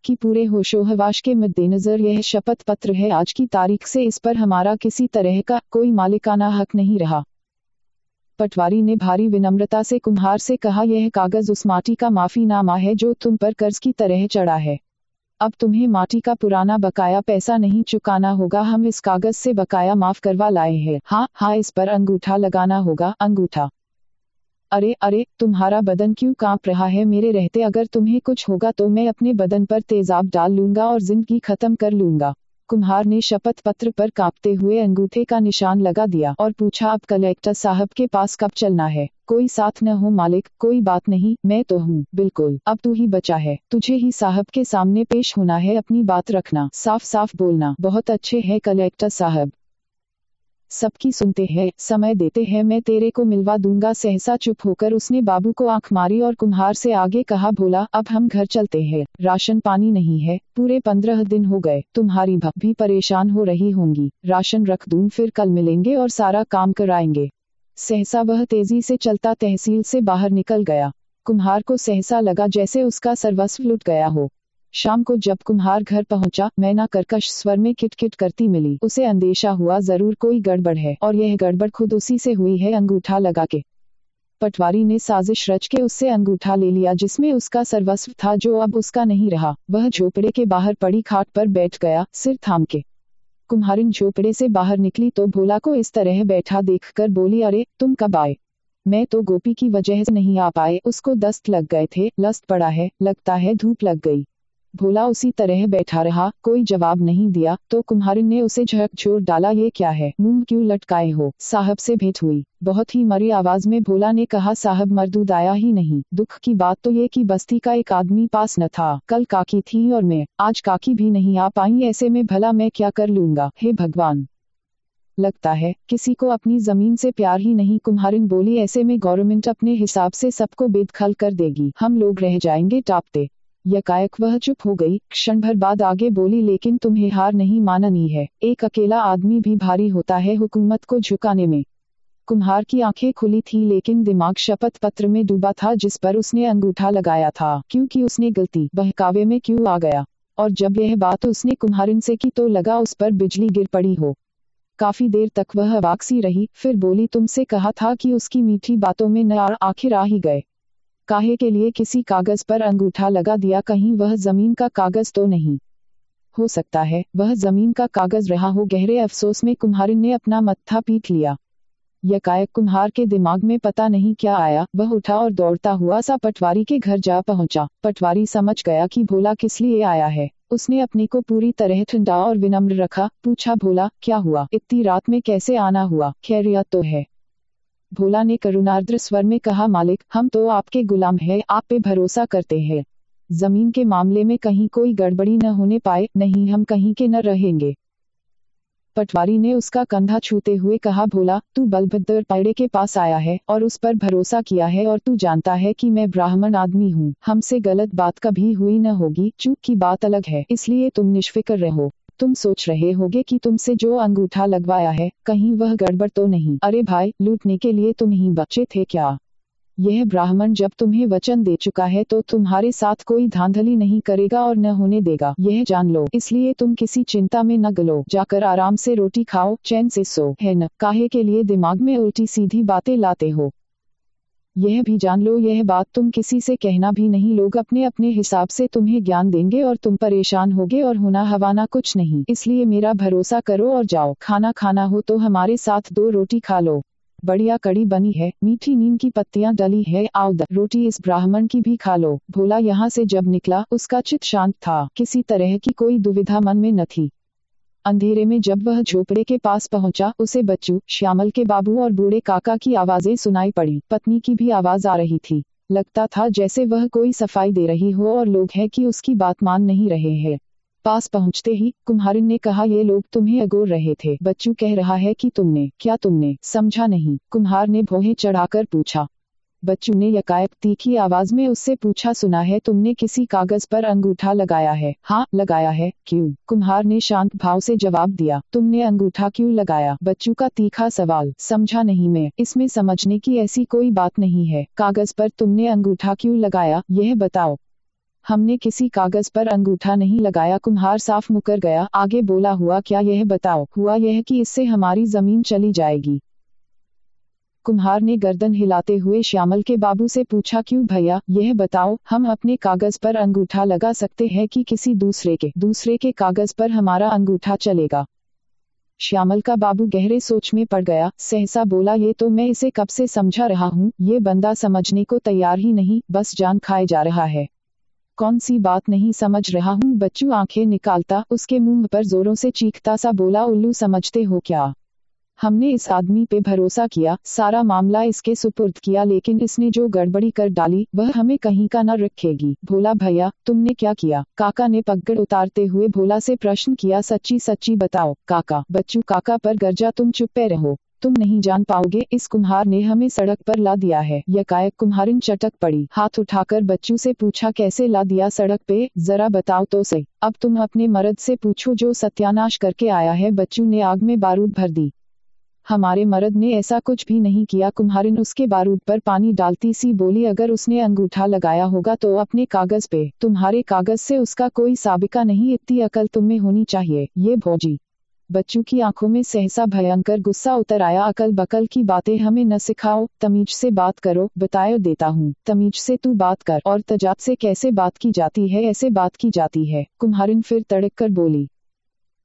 कि पूरे होशोहवाश के मद्देनजर यह शपथ पत्र है। आज की तारीख से इस पर हमारा किसी तरह का कोई मालिकाना हक नहीं रहा। पटवारी ने भारी विनम्रता से कुम्हार से कहा, यह कागज़ उस माटी का माफीनामा है जो तुम पर कर्ज की तरह चढ़ा है। अब तुम्हें माटी का पुराना बकाया पैसा नहीं चुकाना होगा। हम इस कागज़ से बकाया माफ़ करवा लाए हैं। हाँ हाँ इस पर अंगूठा लगाना होगा। अंगूठा अरे अरे, तुम्हारा बदन क्यों काँप रहा है? मेरे रहते अगर तुम्हें कुछ होगा तो मैं अपने बदन पर तेजाब डाल लूँगा और ज़िंदगी खत्म कर लूँगा। कुम्हार ने शपथ पत्र पर कांपते हुए अंगूठे का निशान लगा दिया और पूछा, अब कलेक्टर साहब के पास कब चलना है? कोई साथ न हो मालिक, कोई बात नहीं, मैं तो हूँ, बिल्कुल, अब तू ही बचा है। तुझे ही साहब के सामने पेश होना है, अपनी बात रखना साफ़ साफ़ बोलना, बहुत अच्छे है कलेक्टर साहब। सबकी सुनते हैं, समय देते हैं, मैं तेरे को मिलवा दूँगा। सहसा चुप होकर उसने बाबू को आँख मारी और कुम्हार से आगे कहा बोला अब हम घर चलते हैं। राशन पानी नहीं है, पूरे पंद्रह दिन हो गए। तुम्हारी भी परेशान हो रही होंगी। राशन रख दूँ, फिर कल मिलेंगे और सारा काम कराएँगे। सहसा वह तेज़ी से चलता तहसील से बाहर निकल गया। कुम्हार को सहसा लगा जैसे उसका सर्वस्व लुट गया हो। शाम को जब कुम्हार घर पहुँचा मैना कर्कश स्वर में किटकिट करती मिली। उसे अंदेशा हुआ, ज़रूर कोई गड़बड़ है, और यह गड़बड़ खुद उसी से हुई है अंगूठा लगा के। पटवारी ने साजिश रच के उससे अंगूठा ले लिया, जिसमें उसका सर्वस्व था, जो अब उसका नहीं रहा। वह झोपड़े के बाहर पड़ी खाट पर बैठ गया, सिर थाम के। कुम्हारिन झोपड़े से बाहर निकली तो भोला को इस तरह बैठा देखकर बोली, अरे, तुम कब आए? मैं तो गोपी की वजह से नहीं आ पाए। उसको दस्त लग गए थे, लस्त पड़ा है, लगता है धूप लग गई। भोला उसी तरह बैठा रहा, कोई जवाब नहीं दिया तो कुम्हारिन ने उसे झकझोर डाला, ये क्या है? मुँह क्यों लटकाए हो? साहब से भेंट हुई। बहुत ही मरी आवाज़ में भोला ने कहा, साहब, मरदूद आया ही नहीं। दुख की बात तो ये कि बस्ती का एक आदमी पास न था। कल काकी थी और मैं। आज काकी भी नहीं आ पाई, ऐसे में भला मैं क्या कर लूँगा? हे भगवान! लगता है, किसी को अपनी ज़मीन से प्यार ही नहीं। कुम्हारिन बोली, ऐसे में गवर्नमेंट अपने हिसाब से सबको बेदखल कर देगी। हम लोग रह जाएँगे, टापते। यकायक वह चुप हो गई क्षण भर बाद आगे बोली, लेकिन तुम्हें हार नहीं माननी है। एक अकेला आदमी भी भारी होता है हुकूमत को झुकाने में। कुम्हार की आँखें खुली थी, लेकिन दिमाग शपथ पत्र में डूबा था, जिस पर उसने अंगूठा लगाया था, क्योंकि उसने गलती, बहकावे में क्यों आ गया। और जब यह बात उसने कुम्हारिन से की तो लगा उस पर बिजली गिर पड़ी हो। काफ़ी देर तक वह वाकसी रही, फिर बोली, तुमसे कहा था कि उसकी मीठी बातों में न आखिर आ ही गए। काहे के लिए किसी कागज़ पर अंगूठा लगा दिया कहीं वह ज़मीन का कागज़ तो नहीं। हो सकता है, वह ज़मीन का कागज़ रहा हो, गहरे अफसोस में कुम्हारिन ने अपना मत्था पीट लिया। यकायक कुम्हार के दिमाग में पता नहीं क्या आया, वह उठा और दौड़ता हुआ सा पटवारी के घर जा पहुँचा। पटवारी समझ गया कि भोला किस लिए आया है। उसने अपने को पूरी तरह ठंडा और विनम्र रखा। पूछा, भोला, क्या हुआ? इतनी रात में कैसे आना हुआ? खैरियत तो है। भोला ने करुणार्द्र स्वर में कहा, मालिक, हम तो आपके गुलाम है, आप पे भरोसा करते हैं। ज़मीन के मामले में कहीं कोई गड़बड़ी न होने पाए, नहीं हम कहीं के न रहेंगे। पटवारी ने उसका कंधा छूते हुए कहा, भोला, तू बलभद्र पैड़े के पास आया है और उस पर भरोसा किया है और तू जानता है कि मैं ब्राह्मण आदमी हूँ। हमसे गलत बात कभी हुई न होगी, चूक की बात अलग है, इसलिए तुम निष्फिक्र रहो। तुम सोच रहे होगे कि तुमसे जो अंगूठा लगवाया है, कहीं वह गड़बड़ तो नहीं। अरे भाई, लूटने के लिए तुम ही बच्चे थे क्या? यह ब्राह्मण जब तुम्हें वचन दे चुका है तो तुम्हारे साथ कोई धांधली नहीं करेगा और न होने देगा। यह जान लो, इसलिए तुम किसी चिंता में न गलो। जाकर आराम से रोटी खाओ, चैन से सो। है न, काहे के लिए दिमाग में उल्टी सीधी बातें लाते हो? यह भी जान लो, यह बात तुम किसी से कहना भी नहीं। लोग अपने अपने हिसाब से तुम्हें ज्ञान देंगे और तुम परेशान होगे और होना हवाना कुछ नहीं। इसलिए मेरा भरोसा करो और जाओ। खाना खाना हो तो हमारे साथ दो रोटी खा लो। बढ़िया कड़ी बनी है। मीठी नीम की पत्तियाँ डली है। आओ रोटी इस ब्राह्मण की भी खा लो। भोला यहाँ से जब निकला, उसका चित शांत था। किसी तरह की कोई दुविधा मन में न थी। अंधेरे में जब वह झोपड़े के पास पहुँचा, उसे बच्चू, श्यामल के बाबू और बूढ़े काका की आवाज़ें सुनाई पड़ी। पत्नी की भी आवाज़ आ रही थी। लगता था जैसे वह कोई सफ़ाई दे रही हो और लोग हैं कि उसकी बात मान नहीं रहे हैं। पास पहुँचते ही कुम्हारिन ने कहा, ये लोग तुम्हें अगोर रहे थे। बच्चू कह रहा है कि तुमने, क्या तुमने? समझा नहीं। कुम्हार ने भोहे चढ़ाकर पूछा बच्चू ने यकायक तीखी आवाज़ में उससे पूछा, सुना है तुमने किसी कागज़ पर अंगूठा लगाया है? हाँ लगाया है। क्यों? कुम्हार ने शांत भाव से जवाब दिया, तुमने अंगूठा क्यों लगाया? बच्चू का तीखा सवाल। समझा नहीं मैं। इसमें समझने की ऐसी कोई बात नहीं है। कागज़ पर तुमने अंगूठा क्यों लगाया? यह बताओ। हमने किसी कागज़ पर अंगूठा नहीं लगाया। कुम्हार साफ़ मुकर गया। आगे बोला, हुआ क्या? यह बताओ। हुआ यह कि इससे हमारी ज़मीन चली जाएगी। कुम्हार ने गर्दन हिलाते हुए श्यामल के बाबू से पूछा, क्यों भैया, यह बताओ, हम अपने कागज़ पर अंगूठा लगा सकते हैं कि किसी दूसरे के? दूसरे के कागज़ पर हमारा अंगूठा चलेगा. श्यामल का बाबू गहरे सोच में पड़ गया। सहसा बोला, ये तो मैं इसे कब से समझा रहा हूँ? ये बंदा समझने को तैयार ही नहीं, बस जान खाए जा रहा है। कौन सी बात नहीं समझ रहा हूँ? बच्चू आँखें निकालता, उसके मुँह पर जोरों से चीखता सा बोला, उल्लू, समझते हो क्या? हमने इस आदमी पे भरोसा किया, सारा मामला इसके सुपुर्द किया लेकिन इसने जो गड़बड़ी कर डाली, वह हमें कहीं का न रखेगी। भोला भैया, तुमने क्या किया? काका ने पगड़ उतारते हुए भोला से प्रश्न किया, सच्ची सच्ची बताओ, काका, बच्चू काका पर गर्जा तुम चुप्पे रहो। तुम नहीं जान पाओगे, इस कुम्हार ने हमें सड़क पर ला दिया है। यकायक कुम्हारिन चटक पड़ी। हाथ उठाकर बच्चू से पूछा, कैसे ला दिया सड़क पे? जरा बताओ तो सही। अब तुम अपने मर्द से पूछो जो सत्यानाश करके आया है। बच्चू ने आग में बारूद भर दी। हमारे मर्द ने ऐसा कुछ भी नहीं किया, कुम्हारिन उसके बारूद पर पानी डालती सी बोली, अगर उसने अंगूठा लगाया होगा तो अपने कागज़ पे, तुम्हारे कागज़ से उसका कोई साबिका नहीं, इतनी अकल तुम्हें होनी चाहिए, ये भौजी। बच्चों की आँखों में सहसा भयंकर गुस्सा उतर आया अकल बकल की बातें हमें न सिखाओ, तमीज से बात करो, बतायो देता हूँ, तमीज से तू बात कर, और तजाब से कैसे बात की जाती है, ऐसे बात की जाती है, कुम्हारिन फिर तड़क कर बोली।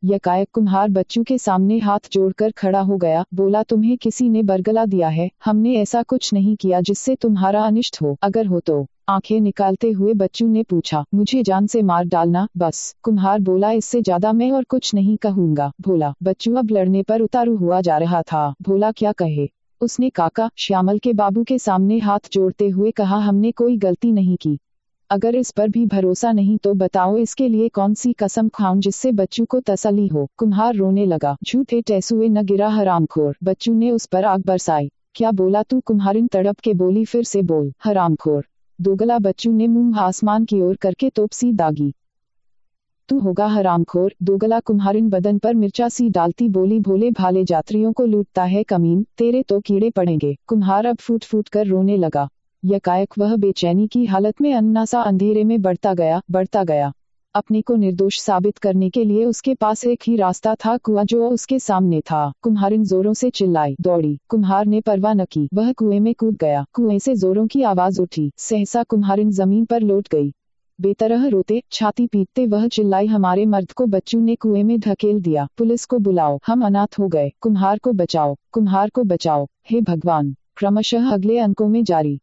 यकायक कुम्हार बच्चों के सामने हाथ जोड़कर खड़ा हो गया, बोला, तुम्हें किसी ने बरगला दिया है, हमने ऐसा कुछ नहीं किया जिससे तुम्हारा अनिष्ट हो, अगर हो तो। आँखें निकालते हुए बच्चू ने पूछा, मुझे जान से मार डालना, बस। कुम्हार बोला, इससे ज़्यादा मैं और कुछ नहीं कहूँगा। भोला बच्चू, अब लड़ने पर उतारू हुआ जा रहा था। भोला क्या कहे? उसने काका, श्यामल के बाबू के सामने हाथ जोड़ते हुए कहा, हमने कोई गलती नहीं की। अगर इस पर भी भरोसा नहीं तो बताओ इसके लिए कौन सी कसम खाऊं जिससे बच्चू को तसली हो। कुम्हार रोने लगा। झूठे टैसुए न गिरा हरामखोर। बच्चू ने उस पर आग बरसाई। क्या बोला तू? कुम्हारिन तड़प के बोली, फिर से बोल, हरामखोर। दोगला बच्चू ने मुँह आसमान की ओर करके तोपसी दागी। तू होगा हरामखोर। दोगला कुम्हारिन बदन पर मिर्चा सी डालती बोली, भोले भाले, जात्रियों को लूटता है कमीन, तेरे तो कीड़े पड़ेंगे। कुम्हार अब फूट फूट कर रोने लगा। यकायक वह बेचैनी की हालत में अन्ना सा अंधेरे में बढ़ता गया बढ़ता गया। अपने को निर्दोष साबित करने के लिए उसके पास एक ही रास्ता था, कुआँ जो उसके सामने था। कुम्हारिन जोरों से चिल्लाई दौड़ी! कुम्हार ने परवाह न की। वह कुएँ में कूद गया। कुएँ से जोरों की आवाज़ उठी। सहसा कुम्हारिन ज़मीन पर लौट गई। बेतरह रोते, छाती पीटते वह चिल्लाई, हमारे मर्द को बच्चू ने कुएँ में धकेल दिया। पुलिस को बुलाओ। हम अनाथ हो गए। कुम्हार को बचाओ। कुम्हार को बचाओ। हे भगवान! क्रमशः अगले अंकों में जारी।